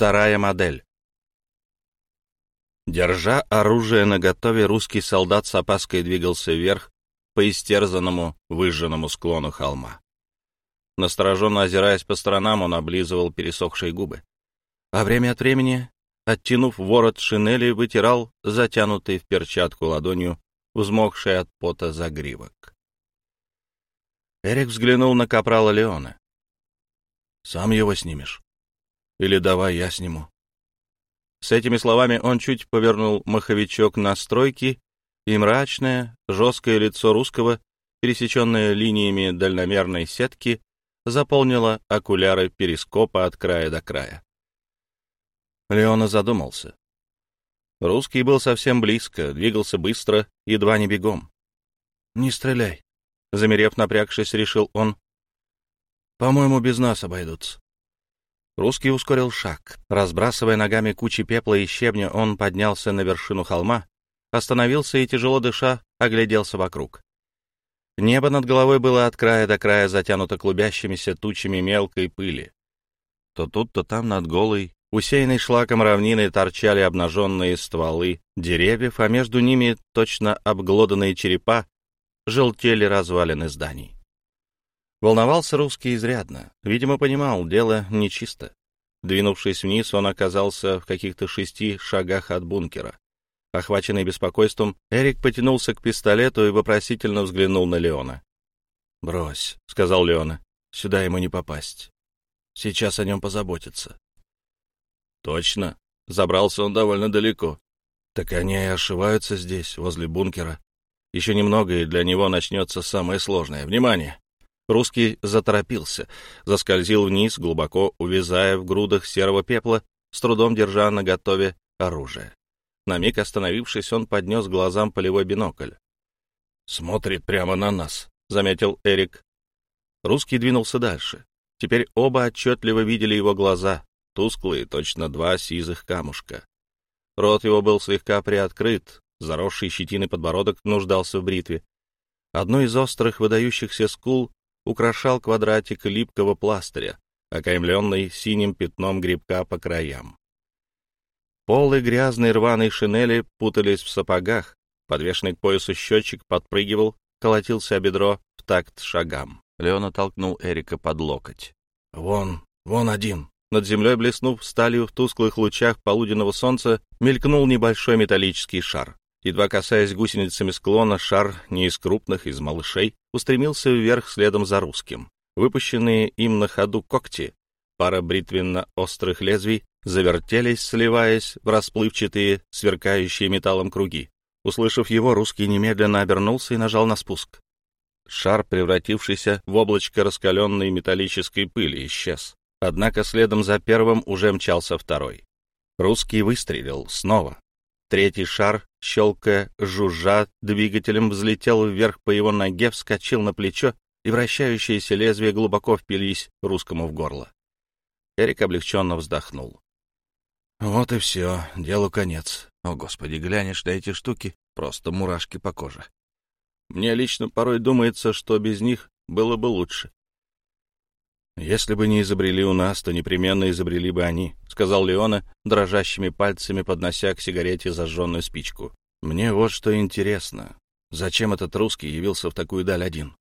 Вторая модель. Держа оружие наготове, русский солдат с опаской двигался вверх по истерзанному, выжженному склону холма. Настороженно озираясь по сторонам, он облизывал пересохшие губы. А время от времени, оттянув ворот шинели, вытирал затянутый в перчатку ладонью взмокший от пота загривок. Эрик взглянул на капрала Леона. «Сам его снимешь? Или давай я сниму?» С этими словами он чуть повернул маховичок настройки, и мрачное, жесткое лицо русского, пересеченное линиями дальномерной сетки, заполнило окуляры перископа от края до края. Леона задумался. Русский был совсем близко, двигался быстро, едва не бегом. «Не стреляй», — замерев, напрягшись, решил он. «По-моему, без нас обойдутся». Русский ускорил шаг. Разбрасывая ногами кучи пепла и щебня, он поднялся на вершину холма, остановился и, тяжело дыша, огляделся вокруг. Небо над головой было от края до края затянуто клубящимися тучами мелкой пыли. То тут, то там над голой, усеянной шлаком равнины торчали обнаженные стволы деревьев, а между ними, точно обглоданные черепа, желтели развалины зданий. Волновался русский изрядно. Видимо, понимал, дело нечисто. Двинувшись вниз, он оказался в каких-то шести шагах от бункера. Охваченный беспокойством, Эрик потянулся к пистолету и вопросительно взглянул на Леона. «Брось», — сказал Леона, — «сюда ему не попасть. Сейчас о нем позаботятся». «Точно. Забрался он довольно далеко. Так они и ошиваются здесь, возле бункера. Еще немного, и для него начнется самое сложное. Внимание!» Русский заторопился, заскользил вниз, глубоко увязая в грудах серого пепла, с трудом держа на готове оружие. На миг остановившись, он поднес глазам полевой бинокль. «Смотрит прямо на нас», — заметил Эрик. Русский двинулся дальше. Теперь оба отчетливо видели его глаза, тусклые, точно два сизых камушка. Рот его был слегка приоткрыт, заросший щетиной подбородок нуждался в бритве. Одно из острых выдающихся скул украшал квадратик липкого пластыря, окаймленный синим пятном грибка по краям. Полы грязной рваной шинели путались в сапогах, подвешенный к поясу счетчик подпрыгивал, колотился о бедро в такт шагам. Леона толкнул Эрика под локоть. «Вон, вон один!» Над землей, блеснув сталью в тусклых лучах полуденного солнца, мелькнул небольшой металлический шар. Едва касаясь гусеницами склона, шар, не из крупных, из малышей, устремился вверх следом за русским. Выпущенные им на ходу когти, пара бритвенно-острых лезвий, завертелись, сливаясь в расплывчатые, сверкающие металлом круги. Услышав его, русский немедленно обернулся и нажал на спуск. Шар, превратившийся в облачко раскаленной металлической пыли, исчез. Однако следом за первым уже мчался второй. Русский выстрелил снова. Третий шар, щелкая, жужжа, двигателем взлетел вверх по его ноге, вскочил на плечо, и вращающиеся лезвия глубоко впились русскому в горло. Эрик облегченно вздохнул. Вот и все, делу конец. О, Господи, глянешь на эти штуки, просто мурашки по коже. Мне лично порой думается, что без них было бы лучше. «Если бы не изобрели у нас, то непременно изобрели бы они», — сказал Леона, дрожащими пальцами поднося к сигарете зажженную спичку. «Мне вот что интересно. Зачем этот русский явился в такую даль один?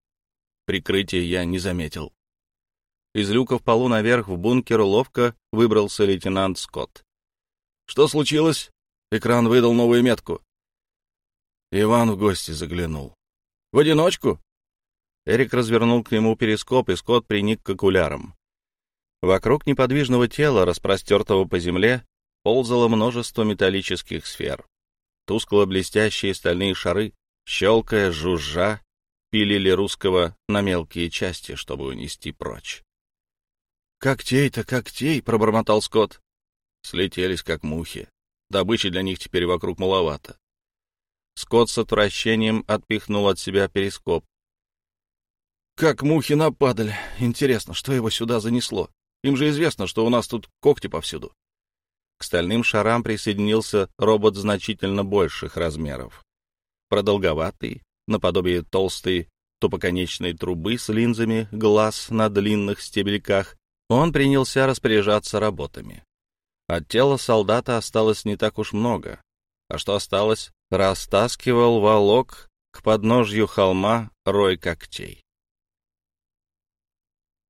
Прикрытия я не заметил». Из люка в полу наверх в бункер ловко выбрался лейтенант Скотт. «Что случилось?» Экран выдал новую метку. Иван в гости заглянул. «В одиночку?» Эрик развернул к нему перископ, и Скотт приник к окулярам. Вокруг неподвижного тела, распростертого по земле, ползало множество металлических сфер. Тускло-блестящие стальные шары, щелкая, жужжа, пилили русского на мелкие части, чтобы унести прочь. «Когтей-то когтей!» — пробормотал Скотт. Слетелись, как мухи. Добычи для них теперь вокруг маловато. Скотт с отвращением отпихнул от себя перископ. Как мухи нападали. Интересно, что его сюда занесло? Им же известно, что у нас тут когти повсюду. К стальным шарам присоединился робот значительно больших размеров. Продолговатый, наподобие толстой тупоконечной трубы с линзами глаз на длинных стебельках, он принялся распоряжаться работами. От тела солдата осталось не так уж много, а что осталось, растаскивал волок к подножью холма рой когтей.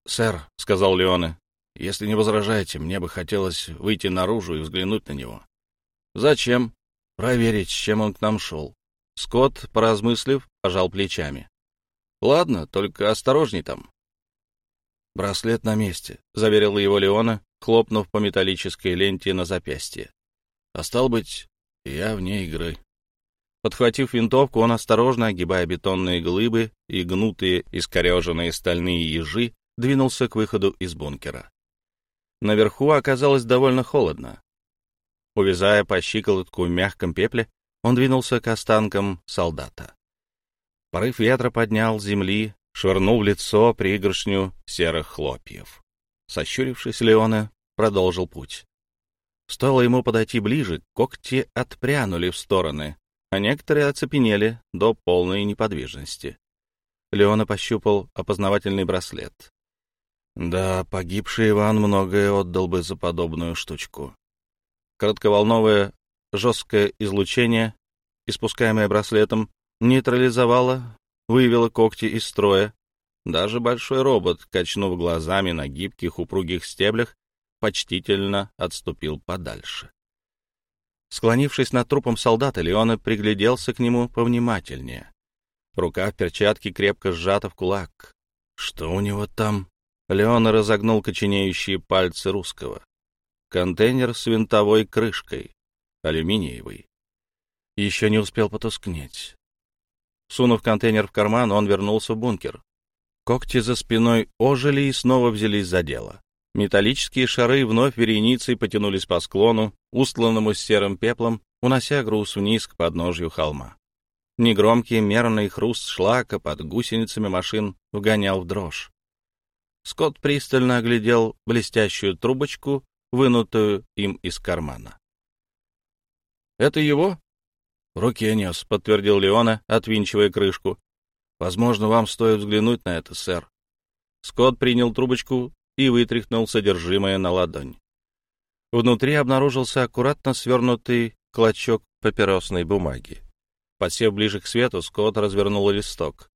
«Сэр», — сказал Леоне, — «если не возражаете, мне бы хотелось выйти наружу и взглянуть на него». «Зачем?» «Проверить, с чем он к нам шел». Скотт, поразмыслив, пожал плечами. «Ладно, только осторожней там». «Браслет на месте», — заверил его Леона, хлопнув по металлической ленте на запястье. «А стал быть, я вне игры». Подхватив винтовку, он, осторожно огибая бетонные глыбы и гнутые, искореженные стальные ежи, двинулся к выходу из бункера. Наверху оказалось довольно холодно. Увязая по щиколотку в мягком пепле, он двинулся к останкам солдата. Порыв ветра поднял земли, швырнул в лицо пригоршню серых хлопьев. Сощурившись, Леона продолжил путь. Стоило ему подойти ближе, когти отпрянули в стороны, а некоторые оцепенели до полной неподвижности. Леона пощупал опознавательный браслет. Да, погибший Иван многое отдал бы за подобную штучку. Коротковолновое жесткое излучение, испускаемое браслетом, нейтрализовало, вывело когти из строя. Даже большой робот, качнув глазами на гибких упругих стеблях, почтительно отступил подальше. Склонившись над трупом солдата, Леона пригляделся к нему повнимательнее. Рука в перчатке крепко сжата в кулак. Что у него там? Леона разогнул коченеющие пальцы русского. Контейнер с винтовой крышкой, алюминиевый. Еще не успел потускнеть. Сунув контейнер в карман, он вернулся в бункер. Когти за спиной ожили и снова взялись за дело. Металлические шары вновь вереницей потянулись по склону, устланному серым пеплом, унося груз вниз к подножью холма. Негромкий мерный хруст шлака под гусеницами машин вгонял в дрожь. Скотт пристально оглядел блестящую трубочку, вынутую им из кармана. «Это его?» «В руке нес», — подтвердил Леона, отвинчивая крышку. «Возможно, вам стоит взглянуть на это, сэр». Скотт принял трубочку и вытряхнул содержимое на ладонь. Внутри обнаружился аккуратно свернутый клочок папиросной бумаги. Подсев ближе к свету, Скотт развернул листок.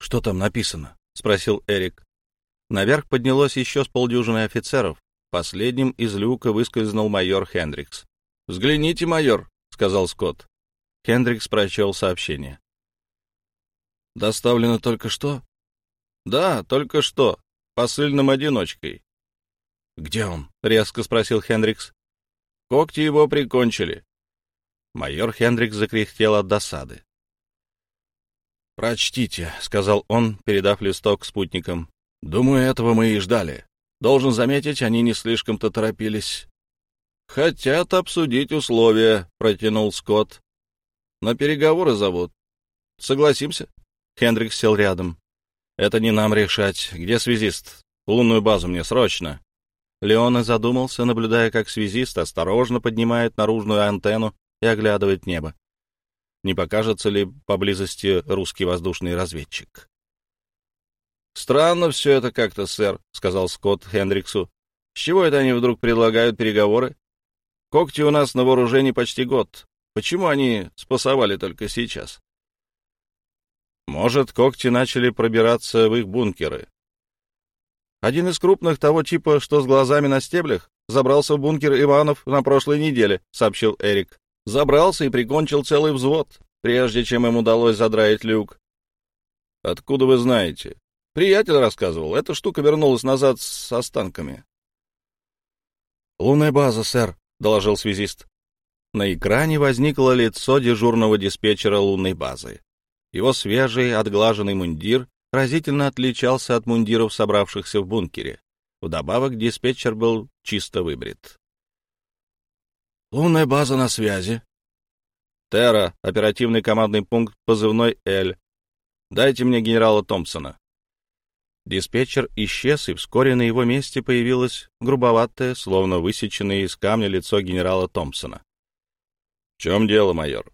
«Что там написано?» — спросил Эрик. Наверх поднялось еще с полдюжины офицеров. Последним из люка выскользнул майор Хендрикс. «Взгляните, майор», — сказал Скотт. Хендрикс прочел сообщение. «Доставлено только что?» «Да, только что посыльным одиночкой. «Где он?» — резко спросил Хендрикс. «Когти его прикончили». Майор Хендрикс закряхтел от досады. «Прочтите», — сказал он, передав листок спутникам. «Думаю, этого мы и ждали. Должен заметить, они не слишком-то торопились». «Хотят обсудить условия», — протянул Скотт. «На переговоры зовут. Согласимся?» Хендрикс сел рядом. Это не нам решать. Где связист? Лунную базу мне срочно. Леона задумался, наблюдая, как связист осторожно поднимает наружную антенну и оглядывает небо. Не покажется ли поблизости русский воздушный разведчик? «Странно все это как-то, сэр», — сказал Скотт Хендриксу. «С чего это они вдруг предлагают переговоры? Когти у нас на вооружении почти год. Почему они спасовали только сейчас?» Может, когти начали пробираться в их бункеры. Один из крупных того типа, что с глазами на стеблях, забрался в бункер Иванов на прошлой неделе, сообщил Эрик. Забрался и прикончил целый взвод, прежде чем им удалось задраить люк. Откуда вы знаете? Приятель рассказывал. Эта штука вернулась назад с останками. «Лунная база, сэр», — доложил связист. На экране возникло лицо дежурного диспетчера лунной базы. Его свежий, отглаженный мундир разительно отличался от мундиров, собравшихся в бункере. Вдобавок диспетчер был чисто выбрит. «Лунная база на связи». «Терра, оперативный командный пункт, позывной «Л». Дайте мне генерала Томпсона». Диспетчер исчез, и вскоре на его месте появилось грубоватое, словно высеченное из камня лицо генерала Томпсона. — В чем дело, майор?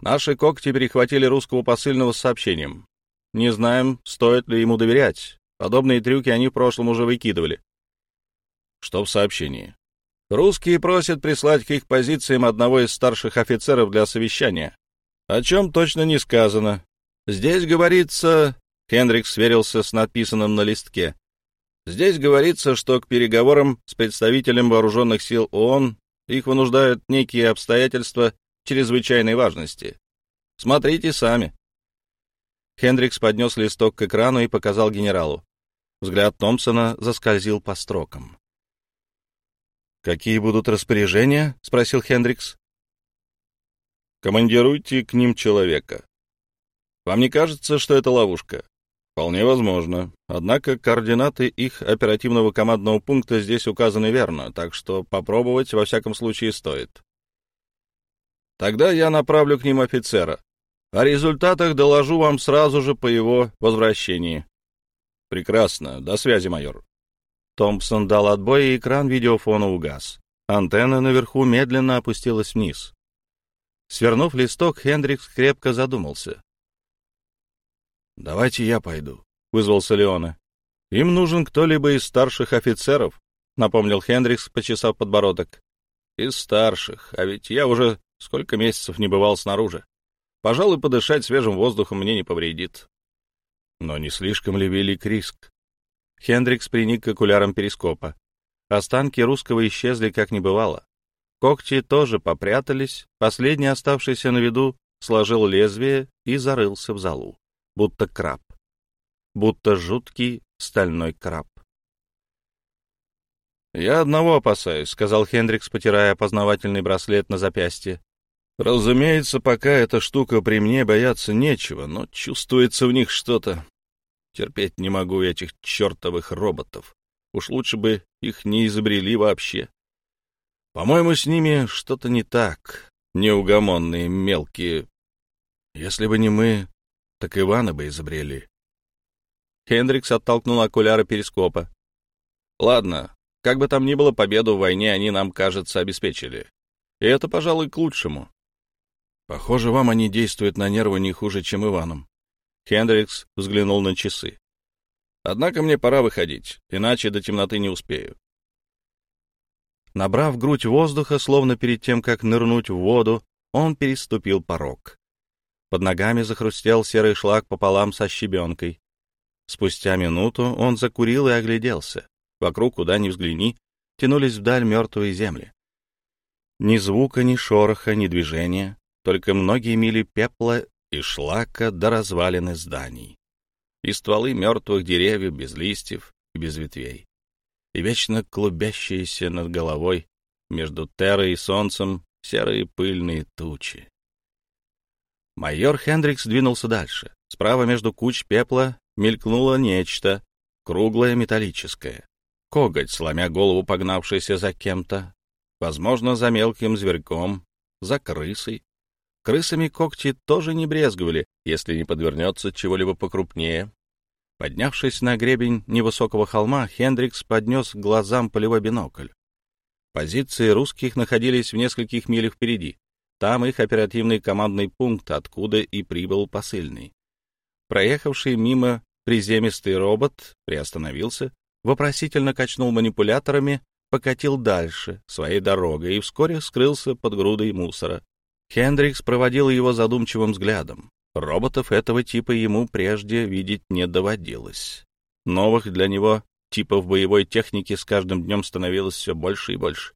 Наши когти перехватили русского посыльного с сообщением. Не знаем, стоит ли ему доверять. Подобные трюки они в прошлом уже выкидывали. Что в сообщении? Русские просят прислать к их позициям одного из старших офицеров для совещания. О чем точно не сказано. Здесь говорится... Хендрикс сверился с написанным на листке. Здесь говорится, что к переговорам с представителем вооруженных сил ООН их вынуждают некие обстоятельства чрезвычайной важности. Смотрите сами. Хендрикс поднес листок к экрану и показал генералу. Взгляд Томпсона заскользил по строкам. «Какие будут распоряжения?» — спросил Хендрикс. «Командируйте к ним человека. Вам не кажется, что это ловушка?» «Вполне возможно. Однако координаты их оперативного командного пункта здесь указаны верно, так что попробовать во всяком случае стоит. Тогда я направлю к ним офицера. О результатах доложу вам сразу же по его возвращении». «Прекрасно. До связи, майор». Томпсон дал отбой, и экран видеофона угас. Антенна наверху медленно опустилась вниз. Свернув листок, Хендрикс крепко задумался. «Давайте я пойду», — вызвался Леона. «Им нужен кто-либо из старших офицеров», — напомнил Хендрикс, почесав подбородок. «Из старших, а ведь я уже сколько месяцев не бывал снаружи. Пожалуй, подышать свежим воздухом мне не повредит». Но не слишком ли велик риск? Хендрикс приник к окулярам перископа. Останки русского исчезли, как не бывало. Когти тоже попрятались, последний, оставшийся на виду, сложил лезвие и зарылся в залу, будто краб, будто жуткий стальной краб. «Я одного опасаюсь», — сказал Хендрикс, потирая опознавательный браслет на запястье. «Разумеется, пока эта штука при мне бояться нечего, но чувствуется в них что-то. Терпеть не могу этих чертовых роботов. Уж лучше бы их не изобрели вообще. По-моему, с ними что-то не так. Неугомонные, мелкие. Если бы не мы, так Ивана бы изобрели. Хендрикс оттолкнул окуляры перископа. Ладно, как бы там ни было, победу в войне они нам, кажется, обеспечили. И это, пожалуй, к лучшему. Похоже, вам они действуют на нервы не хуже, чем Иваном. Хендрикс взглянул на часы. «Однако мне пора выходить, иначе до темноты не успею». Набрав грудь воздуха, словно перед тем, как нырнуть в воду, он переступил порог. Под ногами захрустел серый шлак пополам со щебенкой. Спустя минуту он закурил и огляделся. Вокруг, куда ни взгляни, тянулись вдаль мертвые земли. Ни звука, ни шороха, ни движения, только многие мили пепла и шлака до развалины зданий, и стволы мертвых деревьев без листьев и без ветвей, и вечно клубящиеся над головой между терой и солнцем серые пыльные тучи. Майор Хендрикс двинулся дальше. Справа между куч пепла мелькнуло нечто, круглое металлическое. Коготь, сломя голову, погнавшийся за кем-то, возможно, за мелким зверьком, за крысой, Крысами когти тоже не брезговали, если не подвернется чего-либо покрупнее. Поднявшись на гребень невысокого холма, Хендрикс поднес к глазам полевой бинокль. Позиции русских находились в нескольких милях впереди. Там их оперативный командный пункт, откуда и прибыл посыльный. Проехавший мимо приземистый робот приостановился, вопросительно качнул манипуляторами, покатил дальше своей дорогой и вскоре скрылся под грудой мусора. Хендрикс проводил его задумчивым взглядом. Роботов этого типа ему прежде видеть не доводилось. Новых для него типов боевой техники с каждым днем становилось все больше и больше.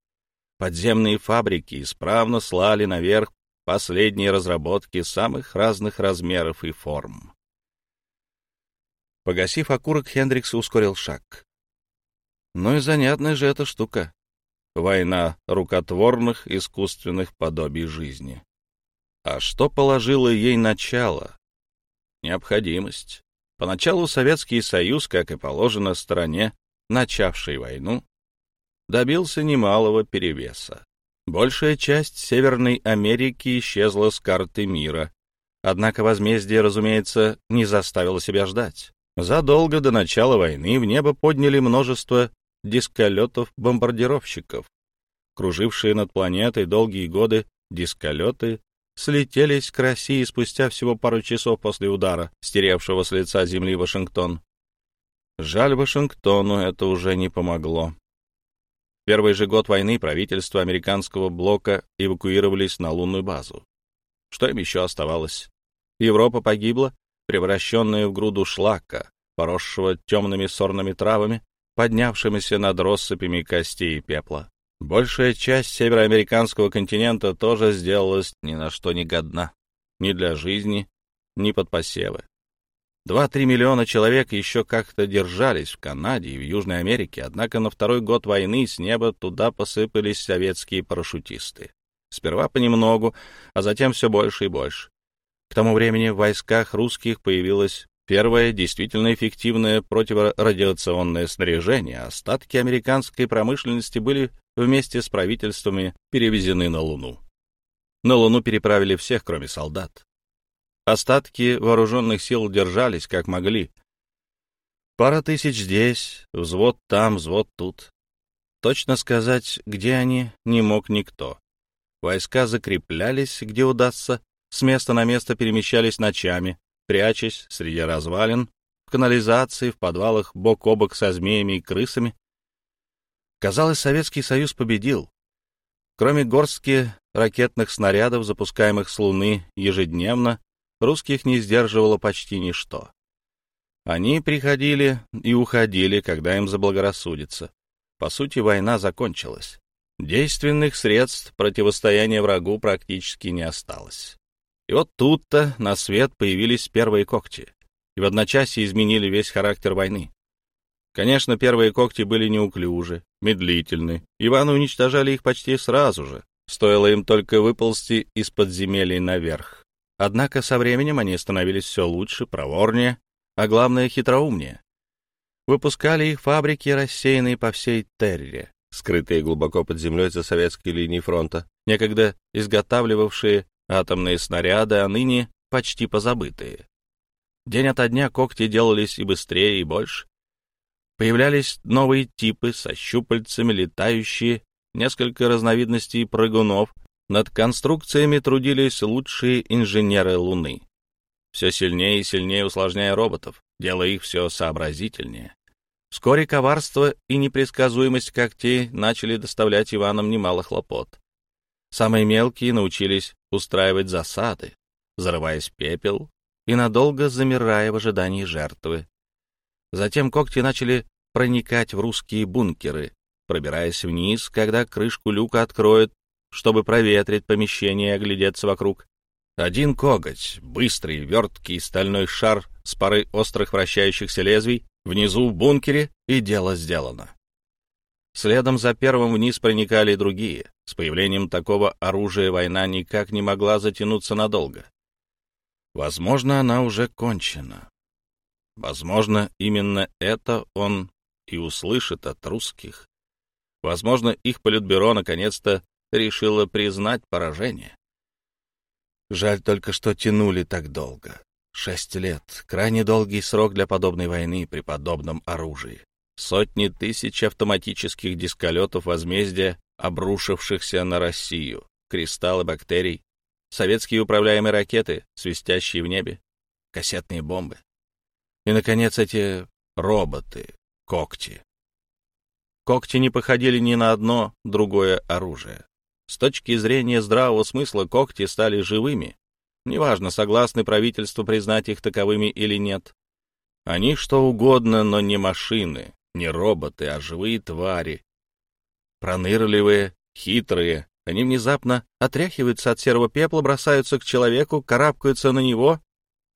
Подземные фабрики исправно слали наверх последние разработки самых разных размеров и форм. Погасив окурок, Хендрикс ускорил шаг. Ну и занятная же эта штука. Война рукотворных искусственных подобий жизни. А что положило ей начало? Необходимость. Поначалу Советский Союз, как и положено стране, начавшей войну, добился немалого перевеса. Большая часть Северной Америки исчезла с карты мира. Однако возмездие, разумеется, не заставило себя ждать. Задолго до начала войны в небо подняли множество дисколетов-бомбардировщиков. Кружившие над планетой долгие годы дисколеты слетелись к России спустя всего пару часов после удара, стеревшего с лица земли Вашингтон. Жаль, Вашингтону это уже не помогло. Первый же год войны правительство американского блока эвакуировались на лунную базу. Что им еще оставалось? Европа погибла, превращенная в груду шлака, поросшего темными сорными травами, поднявшимися над россыпями костей и пепла. Большая часть североамериканского континента тоже сделалась ни на что не годна, ни для жизни, ни под посевы. Два-три миллиона человек еще как-то держались в Канаде и в Южной Америке, однако на второй год войны с неба туда посыпались советские парашютисты. Сперва понемногу, а затем все больше и больше. К тому времени в войсках русских появилось первое действительно эффективное противорадиационное снаряжение. Остатки американской промышленности были вместе с правительствами перевезены на Луну. На Луну переправили всех, кроме солдат. Остатки вооруженных сил держались, как могли. Пара тысяч здесь, взвод там, взвод тут. Точно сказать, где они, не мог никто. Войска закреплялись, где удастся, с места на место перемещались ночами, прячась среди развалин, в канализации, в подвалах, бок о бок со змеями и крысами. Казалось, Советский Союз победил. Кроме горстки ракетных снарядов, запускаемых с Луны ежедневно, русских не сдерживало почти ничто. Они приходили и уходили, когда им заблагорассудится. По сути, война закончилась. Действенных средств противостояния врагу практически не осталось. И вот тут-то на свет появились первые когти, и в одночасье изменили весь характер войны. Конечно, первые когти были неуклюжи, медлительны. Иваны уничтожали их почти сразу же, стоило им только выползти из подземелий наверх. Однако со временем они становились все лучше, проворнее, а главное — хитроумнее. Выпускали их фабрики, рассеянные по всей Терре, скрытые глубоко под землей за советской линией фронта, некогда изготавливавшие атомные снаряды, а ныне почти позабытые. День ото дня когти делались и быстрее, и больше. Появлялись новые типы со щупальцами, летающие, несколько разновидностей прыгунов. Над конструкциями трудились лучшие инженеры Луны. Все сильнее и сильнее усложняя роботов, делая их все сообразительнее. Вскоре коварство и непредсказуемость когтей начали доставлять Иванам немало хлопот. Самые мелкие научились устраивать засады, зарываясь в пепел и надолго замирая в ожидании жертвы. Затем когти начали проникать в русские бункеры, пробираясь вниз, когда крышку люка откроют, чтобы проветрить помещение и оглядеться вокруг. Один коготь, быстрый, верткий стальной шар с парой острых вращающихся лезвий, внизу в бункере, и дело сделано. Следом за первым вниз проникали и другие. С появлением такого оружия война никак не могла затянуться надолго. Возможно, она уже кончена. Возможно, именно это он и услышит от русских. Возможно, их политбюро наконец-то решило признать поражение. Жаль только, что тянули так долго. Шесть лет — крайне долгий срок для подобной войны при подобном оружии. Сотни тысяч автоматических дисколетов возмездия, обрушившихся на Россию, кристаллы бактерий, советские управляемые ракеты, свистящие в небе, кассетные бомбы. И, наконец, эти роботы, когти. Когти не походили ни на одно другое оружие. С точки зрения здравого смысла когти стали живыми. Неважно, согласны правительство признать их таковыми или нет. Они что угодно, но не машины, не роботы, а живые твари. Пронырливые, хитрые, они внезапно отряхиваются от серого пепла, бросаются к человеку, карабкаются на него,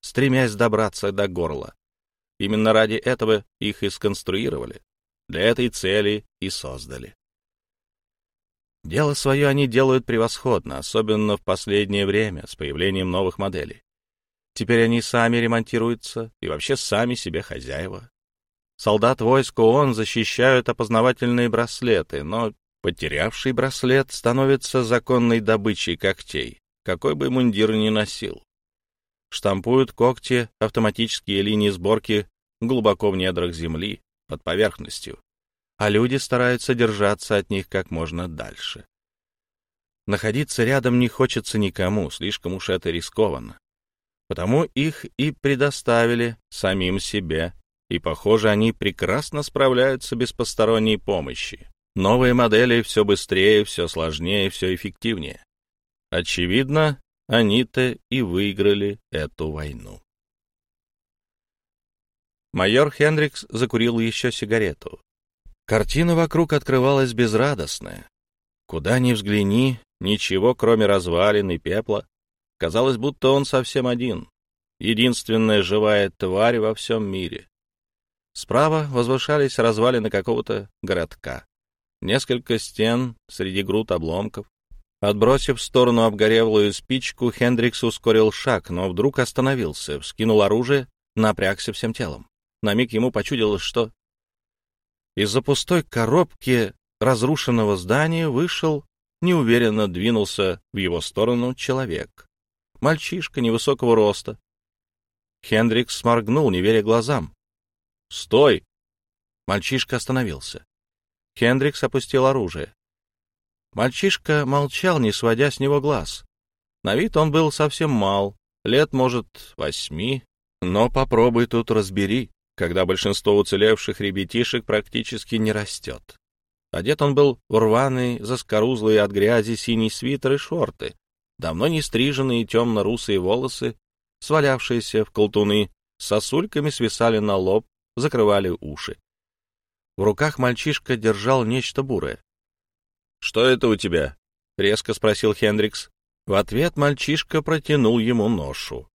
стремясь добраться до горла. Именно ради этого их и сконструировали, для этой цели и создали. Дело свое они делают превосходно, особенно в последнее время, с появлением новых моделей. Теперь они сами ремонтируются и вообще сами себе хозяева. Солдат войск ООН защищают опознавательные браслеты, но потерявший браслет становится законной добычей когтей, какой бы мундир ни носил. Штампуют когти автоматические линии сборки глубоко в недрах земли, под поверхностью, а люди стараются держаться от них как можно дальше. Находиться рядом не хочется никому, слишком уж это рискованно. Потому их и предоставили самим себе и, похоже, они прекрасно справляются без посторонней помощи. Новые модели все быстрее, все сложнее, все эффективнее. Очевидно, они-то и выиграли эту войну. Майор Хендрикс закурил еще сигарету. Картина вокруг открывалась безрадостная. Куда ни взгляни, ничего, кроме развалин и пепла. Казалось, будто он совсем один, единственная живая тварь во всем мире. Справа возвышались развалины какого-то городка. Несколько стен среди груд обломков. Отбросив в сторону обгоревлую спичку, Хендрикс ускорил шаг, но вдруг остановился, вскинул оружие, напрягся всем телом. На миг ему почудилось, что... Из-за пустой коробки разрушенного здания вышел, неуверенно двинулся в его сторону человек. Мальчишка невысокого роста. Хендрикс сморгнул, не веря глазам. «Стой!» Мальчишка остановился. Хендрикс опустил оружие. Мальчишка молчал, не сводя с него глаз. На вид он был совсем мал, лет, может, восьми, но попробуй тут разбери, когда большинство уцелевших ребятишек практически не растет. Одет он был в рваный, заскорузлый от грязи синий свитер и шорты, давно не стриженные темно-русые волосы, свалявшиеся в колтуны, сосульками свисали на лоб, закрывали уши. В руках мальчишка держал нечто бурое. «Что это у тебя?» — резко спросил Хендрикс. В ответ мальчишка протянул ему ношу.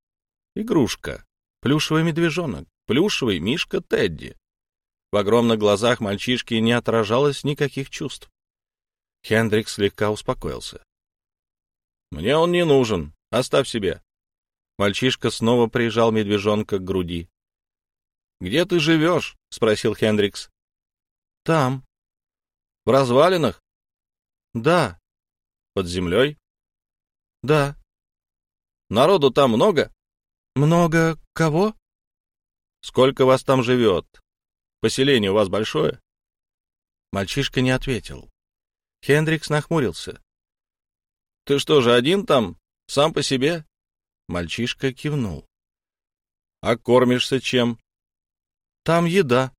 Игрушка. Плюшевый медвежонок. Плюшевый мишка Тедди. В огромных глазах мальчишки не отражалось никаких чувств. Хендрикс слегка успокоился. «Мне он не нужен. Оставь себе». Мальчишка снова прижал медвежонка к груди. «Где ты живешь?» — спросил Хендрикс. «Там». «В развалинах?» «Да». «Под землей?» «Да». «Народу там много?» «Много кого?» «Сколько вас там живет? Поселение у вас большое?» Мальчишка не ответил. Хендрикс нахмурился. «Ты что же, один там? Сам по себе?» Мальчишка кивнул. «А кормишься чем?» «Там еда».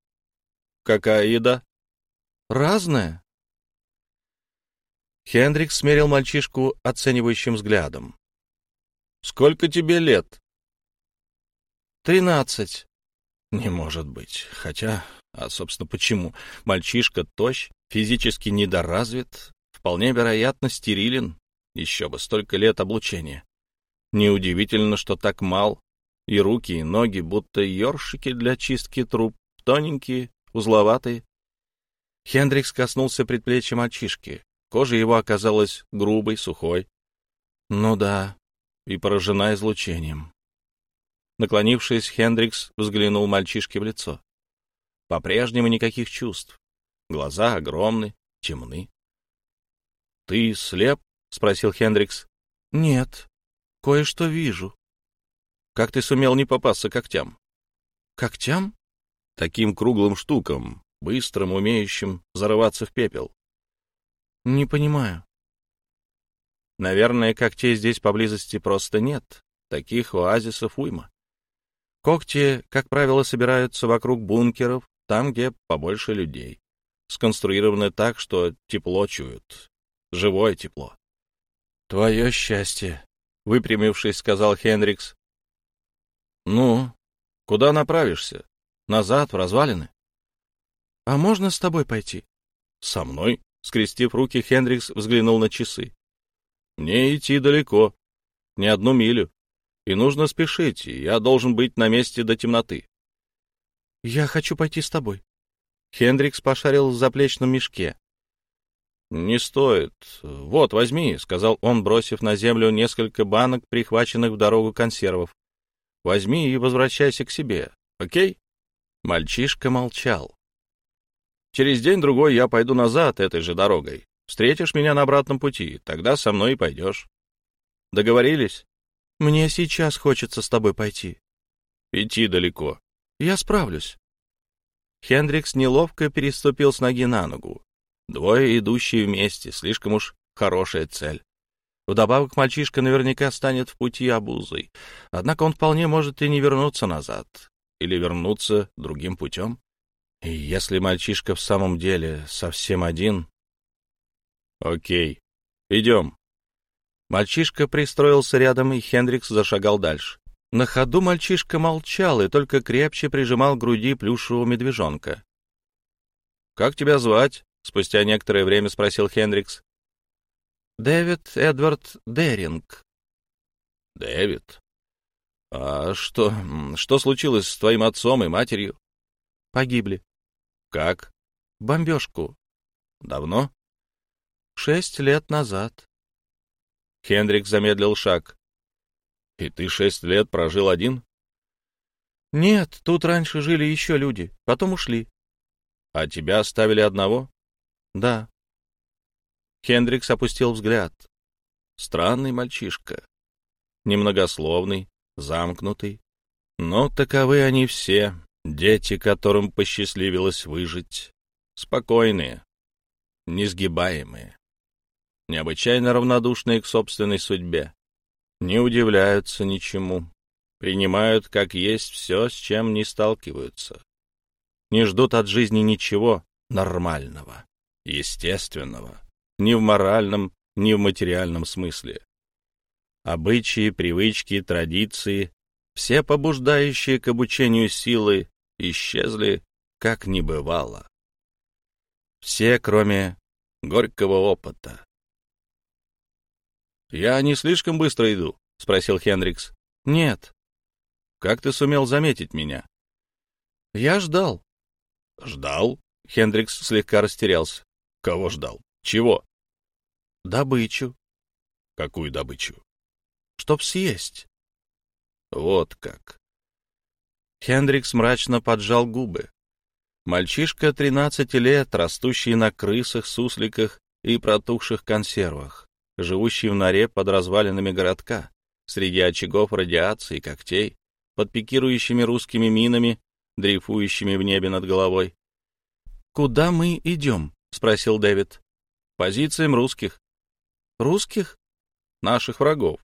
«Какая еда?» «Разная». Хендрикс смерил мальчишку оценивающим взглядом. «Сколько тебе лет?» «Тринадцать». «Не может быть. Хотя, а, собственно, почему? Мальчишка тощ, физически недоразвит, вполне вероятно, стерилен. Еще бы, столько лет облучения. Неудивительно, что так мал. И руки, и ноги, будто ёршики для чистки труб, тоненькие, узловатые. Хендрикс коснулся предплечья мальчишки. Кожа его оказалась грубой, сухой. Ну да, и поражена излучением. Наклонившись, Хендрикс взглянул мальчишке в лицо. По-прежнему никаких чувств. Глаза огромны, темны. — Ты слеп? — спросил Хендрикс. — Нет, кое-что вижу. — Как ты сумел не попасться когтям? — Когтям? — Таким круглым штукам, быстрым, умеющим зарываться в пепел. — Не понимаю. — Наверное, когтей здесь поблизости просто нет. Таких оазисов уйма. Когти, как правило, собираются вокруг бункеров, там, где побольше людей. Сконструированы так, что тепло чуют. Живое тепло. — Твое счастье, — выпрямившись, сказал Хендрикс. — Ну, куда направишься? Назад, в развалины? — А можно с тобой пойти? — Со мной? — скрестив руки, Хендрикс взглянул на часы. — Мне идти далеко, не одну милю и нужно спешить, я должен быть на месте до темноты. — Я хочу пойти с тобой. Хендрикс пошарил в заплечном мешке. — Не стоит. Вот, возьми, — сказал он, бросив на землю несколько банок, прихваченных в дорогу консервов. — Возьми и возвращайся к себе, окей? Мальчишка молчал. — Через день-другой я пойду назад этой же дорогой. Встретишь меня на обратном пути, тогда со мной и пойдешь. Договорились? Мне сейчас хочется с тобой пойти. Идти далеко. Я справлюсь. Хендрикс неловко переступил с ноги на ногу. Двое, идущие вместе, слишком уж хорошая цель. Вдобавок мальчишка наверняка станет в пути обузой. Однако он вполне может и не вернуться назад. Или вернуться другим путем. И если мальчишка в самом деле совсем один... Окей, идем. Мальчишка пристроился рядом, и Хендрикс зашагал дальше. На ходу мальчишка молчал и только крепче прижимал к груди плюшевого медвежонка. «Как тебя звать?» — спустя некоторое время спросил Хендрикс. «Дэвид Эдвард Деринг». «Дэвид? А что, что случилось с твоим отцом и матерью?» «Погибли». «Как?» «Бомбежку». «Давно?» «Шесть лет назад». Хендрик замедлил шаг. «И ты шесть лет прожил один?» «Нет, тут раньше жили еще люди, потом ушли». «А тебя оставили одного?» «Да». Хендрикс опустил взгляд. Странный мальчишка. Немногословный, замкнутый. Но таковы они все, дети, которым посчастливилось выжить. Спокойные, несгибаемые, необычайно равнодушные к собственной судьбе не удивляются ничему, принимают как есть все, с чем не сталкиваются. Не ждут от жизни ничего нормального, естественного, ни в моральном, ни в материальном смысле. Обычаи, привычки, традиции, все побуждающие к обучению силы, исчезли, как не бывало. Все, кроме горького опыта, «Я не слишком быстро иду?» — спросил Хендрикс. «Нет». «Как ты сумел заметить меня?» «Я ждал». «Ждал?» — Хендрикс слегка растерялся. «Кого ждал? Чего?» «Добычу». «Какую добычу?» «Чтоб съесть». «Вот как». Хендрикс мрачно поджал губы. Мальчишка тринадцати лет, растущий на крысах, сусликах и протухших консервах живущий в норе под развалинами городка, среди очагов радиации, когтей, под пикирующими русскими минами, дрейфующими в небе над головой. «Куда мы идем?» — спросил Дэвид. «Позициям русских». «Русских?» «Наших врагов,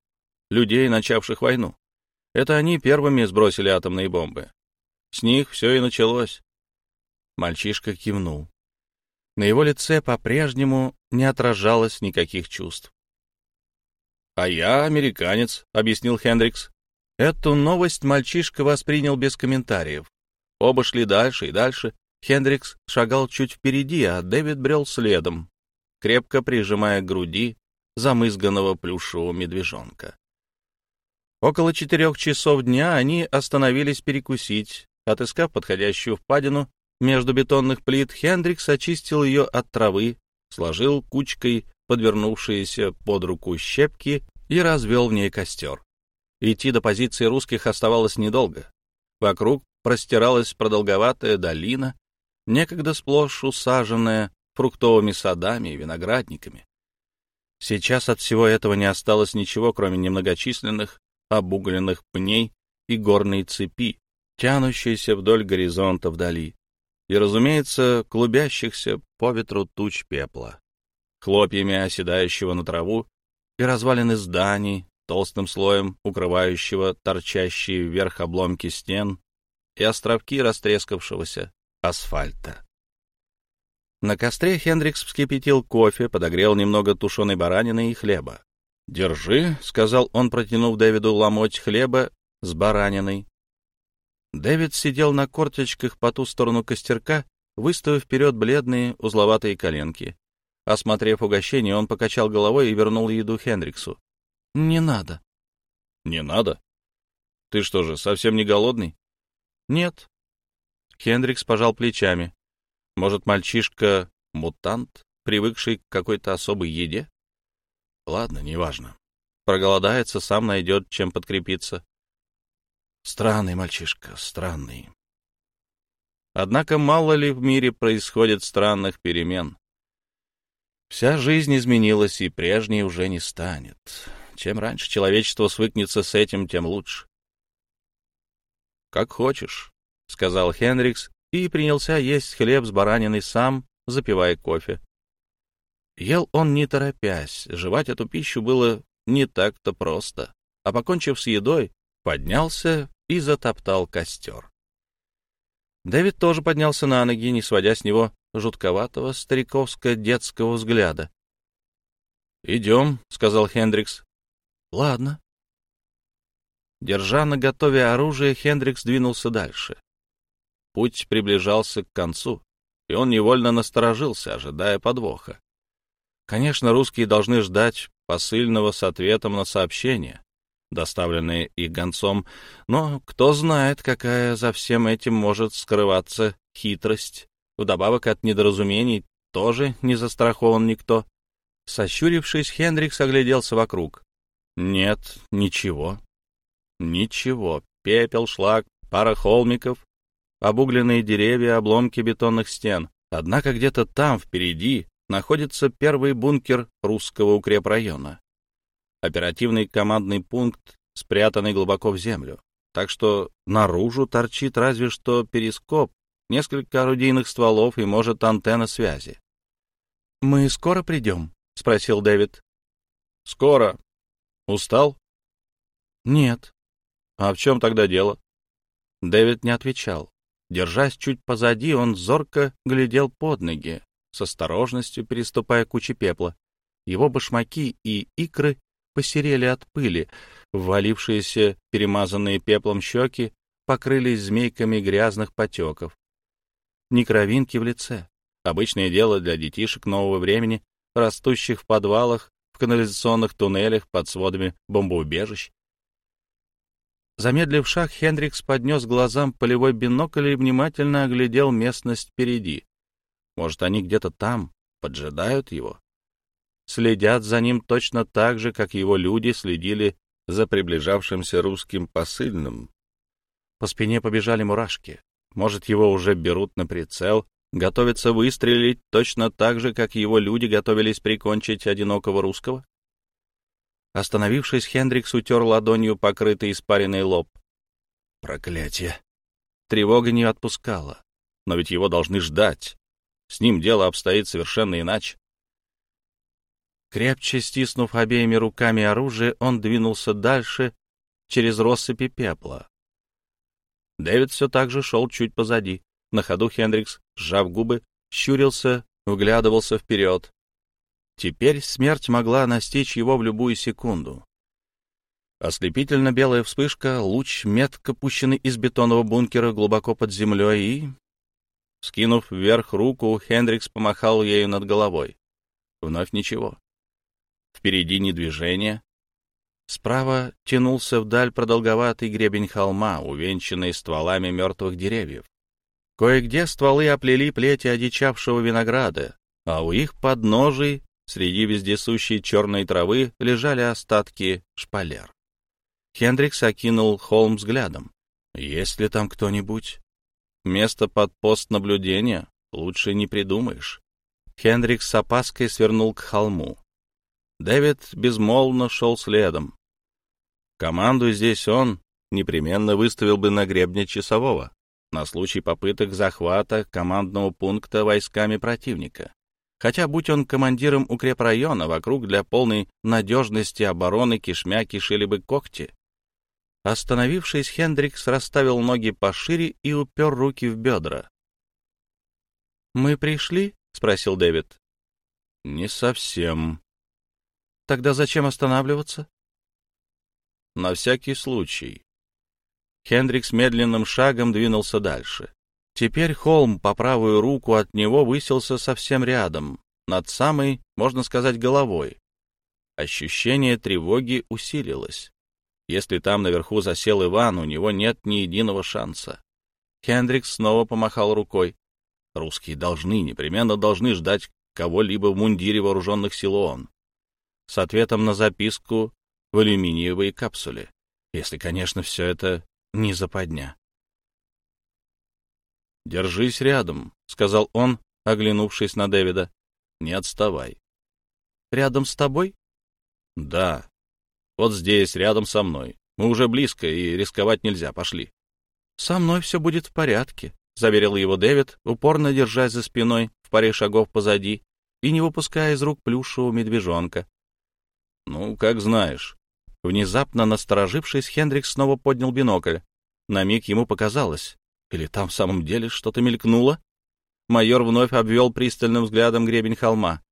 людей, начавших войну. Это они первыми сбросили атомные бомбы. С них все и началось». Мальчишка кивнул. На его лице по-прежнему не отражалось никаких чувств. «А я американец», — объяснил Хендрикс. Эту новость мальчишка воспринял без комментариев. Оба шли дальше и дальше. Хендрикс шагал чуть впереди, а Дэвид брел следом, крепко прижимая к груди замызганного плюшевого медвежонка. Около четырех часов дня они остановились перекусить. Отыскав подходящую впадину между бетонных плит, Хендрикс очистил ее от травы, сложил кучкой подвернувшиеся под руку щепки и развел в ней костер. Идти до позиции русских оставалось недолго. Вокруг простиралась продолговатая долина, некогда сплошь усаженная фруктовыми садами и виноградниками. Сейчас от всего этого не осталось ничего, кроме немногочисленных обугленных пней и горной цепи, тянущейся вдоль горизонта вдали, и, разумеется, клубящихся по ветру туч пепла хлопьями оседающего на траву, и развалины зданий, толстым слоем укрывающего торчащие вверх обломки стен и островки растрескавшегося асфальта. На костре Хендрикс вскипятил кофе, подогрел немного тушеной баранины и хлеба. «Держи», — сказал он, протянув Дэвиду ломоть хлеба с бараниной. Дэвид сидел на корточках по ту сторону костерка, выставив вперед бледные узловатые коленки. Осмотрев угощение, он покачал головой и вернул еду Хендриксу. «Не надо». «Не надо? Ты что же, совсем не голодный?» «Нет». Хендрикс пожал плечами. «Может, мальчишка — мутант, привыкший к какой-то особой еде?» «Ладно, неважно. Проголодается, сам найдет, чем подкрепиться». «Странный мальчишка, странный». Однако мало ли в мире происходит странных перемен. Вся жизнь изменилась, и прежней уже не станет. Чем раньше человечество свыкнется с этим, тем лучше. «Как хочешь», — сказал Хенрикс и принялся есть хлеб с бараниной сам, запивая кофе. Ел он не торопясь, жевать эту пищу было не так-то просто, а, покончив с едой, поднялся и затоптал костер. Дэвид тоже поднялся на ноги, не сводя с него жутковатого стариковско-детского взгляда. «Идем», — сказал Хендрикс. «Ладно». Держа на готове оружие, Хендрикс двинулся дальше. Путь приближался к концу, и он невольно насторожился, ожидая подвоха. Конечно, русские должны ждать посыльного с ответом на сообщение, доставленное их гонцом, но кто знает, какая за всем этим может скрываться хитрость. Вдобавок от недоразумений тоже не застрахован никто. Сощурившись, Хендрикс огляделся вокруг. Нет, ничего. Ничего. Пепел, шлак, пара холмиков, обугленные деревья, обломки бетонных стен. Однако где-то там, впереди, находится первый бункер русского укрепрайона. Оперативный командный пункт, спрятанный глубоко в землю. Так что наружу торчит разве что перископ, несколько орудийных стволов и, может, антенна связи. «Мы скоро придем?» — спросил Дэвид. «Скоро. Устал?» «Нет». «А в чем тогда дело?» Дэвид не отвечал. Держась чуть позади, он зорко глядел под ноги, с осторожностью переступая кучи пепла. Его башмаки и икры посерели от пыли, ввалившиеся, перемазанные пеплом щеки, покрылись змейками грязных потеков. Ни кровинки в лице. Обычное дело для детишек нового времени, растущих в подвалах, в канализационных туннелях, под сводами бомбоубежищ. Замедлив шаг, Хендрикс поднес глазам полевой бинокль и внимательно оглядел местность впереди. Может, они где-то там, поджидают его? Следят за ним точно так же, как его люди следили за приближавшимся русским посыльным. По спине побежали мурашки. Может, его уже берут на прицел, готовятся выстрелить точно так же, как его люди готовились прикончить одинокого русского? Остановившись, Хендрикс утер ладонью покрытый испаренный лоб. Проклятие! Тревога не отпускала. Но ведь его должны ждать. С ним дело обстоит совершенно иначе. Крепче стиснув обеими руками оружие, он двинулся дальше через россыпи пепла. Дэвид все так же шел чуть позади. На ходу Хендрикс, сжав губы, щурился, вглядывался вперед. Теперь смерть могла настичь его в любую секунду. Ослепительно белая вспышка, луч, метко пущенный из бетонного бункера глубоко под землей, и... Скинув вверх руку, Хендрикс помахал ею над головой. Вновь ничего. Впереди ни движения. Справа тянулся вдаль продолговатый гребень холма, увенчанный стволами мертвых деревьев. Кое-где стволы оплели плети одичавшего винограда, а у их подножий, среди вездесущей черной травы, лежали остатки шпалер. Хендрикс окинул холм взглядом. Есть ли там кто-нибудь? Место под пост наблюдения лучше не придумаешь. Хендрикс с опаской свернул к холму. Дэвид безмолвно шел следом. Команду здесь он непременно выставил бы на гребне часового на случай попыток захвата командного пункта войсками противника. Хотя, будь он командиром укрепрайона, вокруг для полной надежности обороны кишмя кишили бы когти. Остановившись, Хендрикс расставил ноги пошире и упер руки в бедра. «Мы пришли?» — спросил Дэвид. «Не совсем», Тогда зачем останавливаться? На всякий случай. Хендрикс медленным шагом двинулся дальше. Теперь холм по правую руку от него высился совсем рядом, над самой, можно сказать, головой. Ощущение тревоги усилилось. Если там наверху засел Иван, у него нет ни единого шанса. Хендрикс снова помахал рукой. Русские должны, непременно должны ждать кого-либо в мундире вооруженных сил ООН с ответом на записку в алюминиевой капсуле, если, конечно, все это не западня. «Держись рядом», — сказал он, оглянувшись на Дэвида. «Не отставай». «Рядом с тобой?» «Да. Вот здесь, рядом со мной. Мы уже близко, и рисковать нельзя. Пошли». «Со мной все будет в порядке», — заверил его Дэвид, упорно держась за спиной в паре шагов позади и не выпуская из рук плюшевого медвежонка, «Ну, как знаешь». Внезапно насторожившись, Хендрикс снова поднял бинокль. На миг ему показалось, Или там в самом деле что-то мелькнуло? Майор вновь обвел пристальным взглядом гребень холма.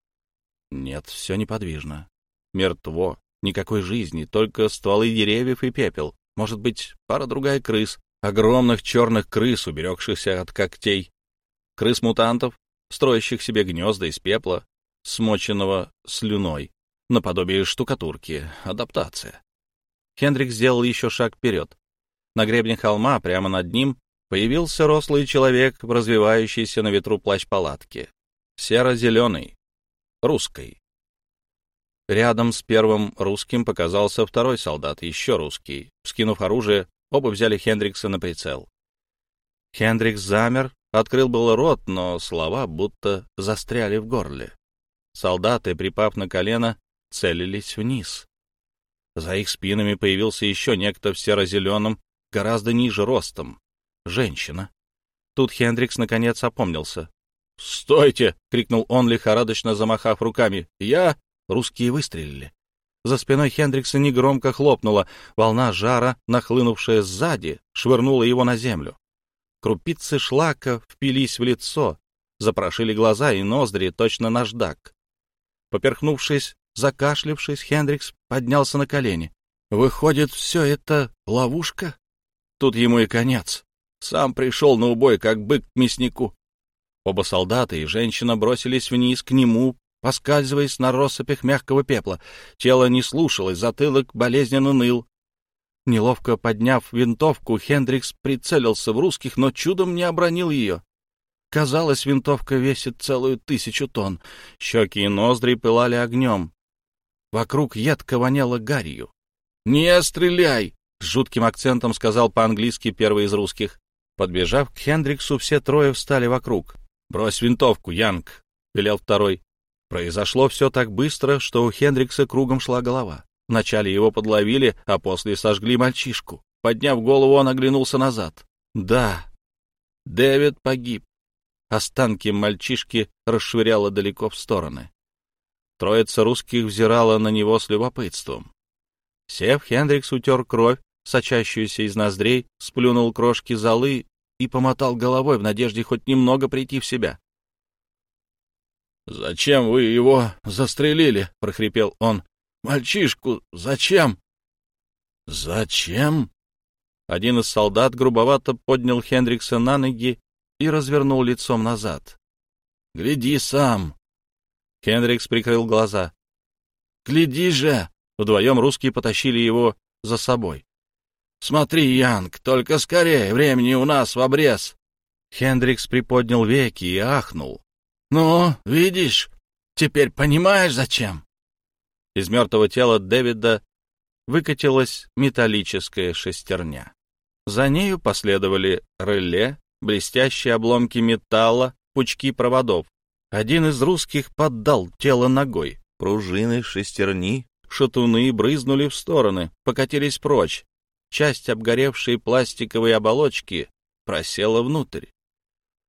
Нет, все неподвижно. Мертво. Никакой жизни, только стволы деревьев и пепел. Может быть, пара-другая крыс. Огромных черных крыс, уберегшихся от когтей. Крыс-мутантов, строящих себе гнезда из пепла, смоченного слюной, наподобие штукатурки. Адаптация. Хендрик сделал еще шаг вперед. На гребне холма, прямо над ним, появился рослый человек развивающийся на ветру плащ-палатки. Серо-зеленый. Русской. Рядом с первым русским показался второй солдат, еще русский. Скинув оружие, оба взяли Хендрикса на прицел. Хендрикс замер, открыл был рот, но слова будто застряли в горле. Солдаты, припав на колено, целились вниз. За их спинами появился еще некто в серо-зеленом, гораздо ниже ростом. Женщина. Тут Хендрикс наконец опомнился. «Стойте!» — крикнул он, лихорадочно замахав руками. «Я...» Русские выстрелили. За спиной Хендрикса негромко хлопнула. Волна жара, нахлынувшая сзади, швырнула его на землю. Крупицы шлака впились в лицо, запрошили глаза и ноздри, точно наждак. Поперхнувшись, закашлившись, Хендрикс поднялся на колени. Выходит, все это ловушка? Тут ему и конец. Сам пришел на убой, как бык к мяснику. Оба солдата и женщина бросились вниз к нему, поскальзываясь на россыпях мягкого пепла. Тело не слушалось, затылок болезненно ныл. Неловко подняв винтовку, Хендрикс прицелился в русских, но чудом не обронил ее. Казалось, винтовка весит целую тысячу тонн. Щеки и ноздри пылали огнем. Вокруг едко воняло гарью. «Не стреляй!» — с жутким акцентом сказал по-английски первый из русских. Подбежав к Хендриксу, все трое встали вокруг. «Брось винтовку, Янг!» — велел второй. Произошло все так быстро, что у Хендрикса кругом шла голова. Вначале его подловили, а после сожгли мальчишку. Подняв голову, он оглянулся назад. Да, Дэвид погиб. Останки мальчишки расшвыряло далеко в стороны. Троица русских взирала на него с любопытством. Сев, Хендрикс утер кровь, сочащуюся из ноздрей, сплюнул крошки золы и помотал головой в надежде хоть немного прийти в себя. «Зачем вы его застрелили?» — прохрипел он. «Мальчишку зачем?» «Зачем?» Один из солдат грубовато поднял Хендрикса на ноги и развернул лицом назад. «Гляди сам!» Хендрикс прикрыл глаза. «Гляди же!» Вдвоем русские потащили его за собой. «Смотри, Янг, только скорее, времени у нас в обрез!» Хендрикс приподнял веки и ахнул. «Ну, видишь, теперь понимаешь, зачем?» Из мертвого тела Дэвида выкатилась металлическая шестерня. За нею последовали реле, блестящие обломки металла, пучки проводов. Один из русских поддал тело ногой. Пружины, шестерни, шатуны брызнули в стороны, покатились прочь. Часть обгоревшей пластиковой оболочки просела внутрь.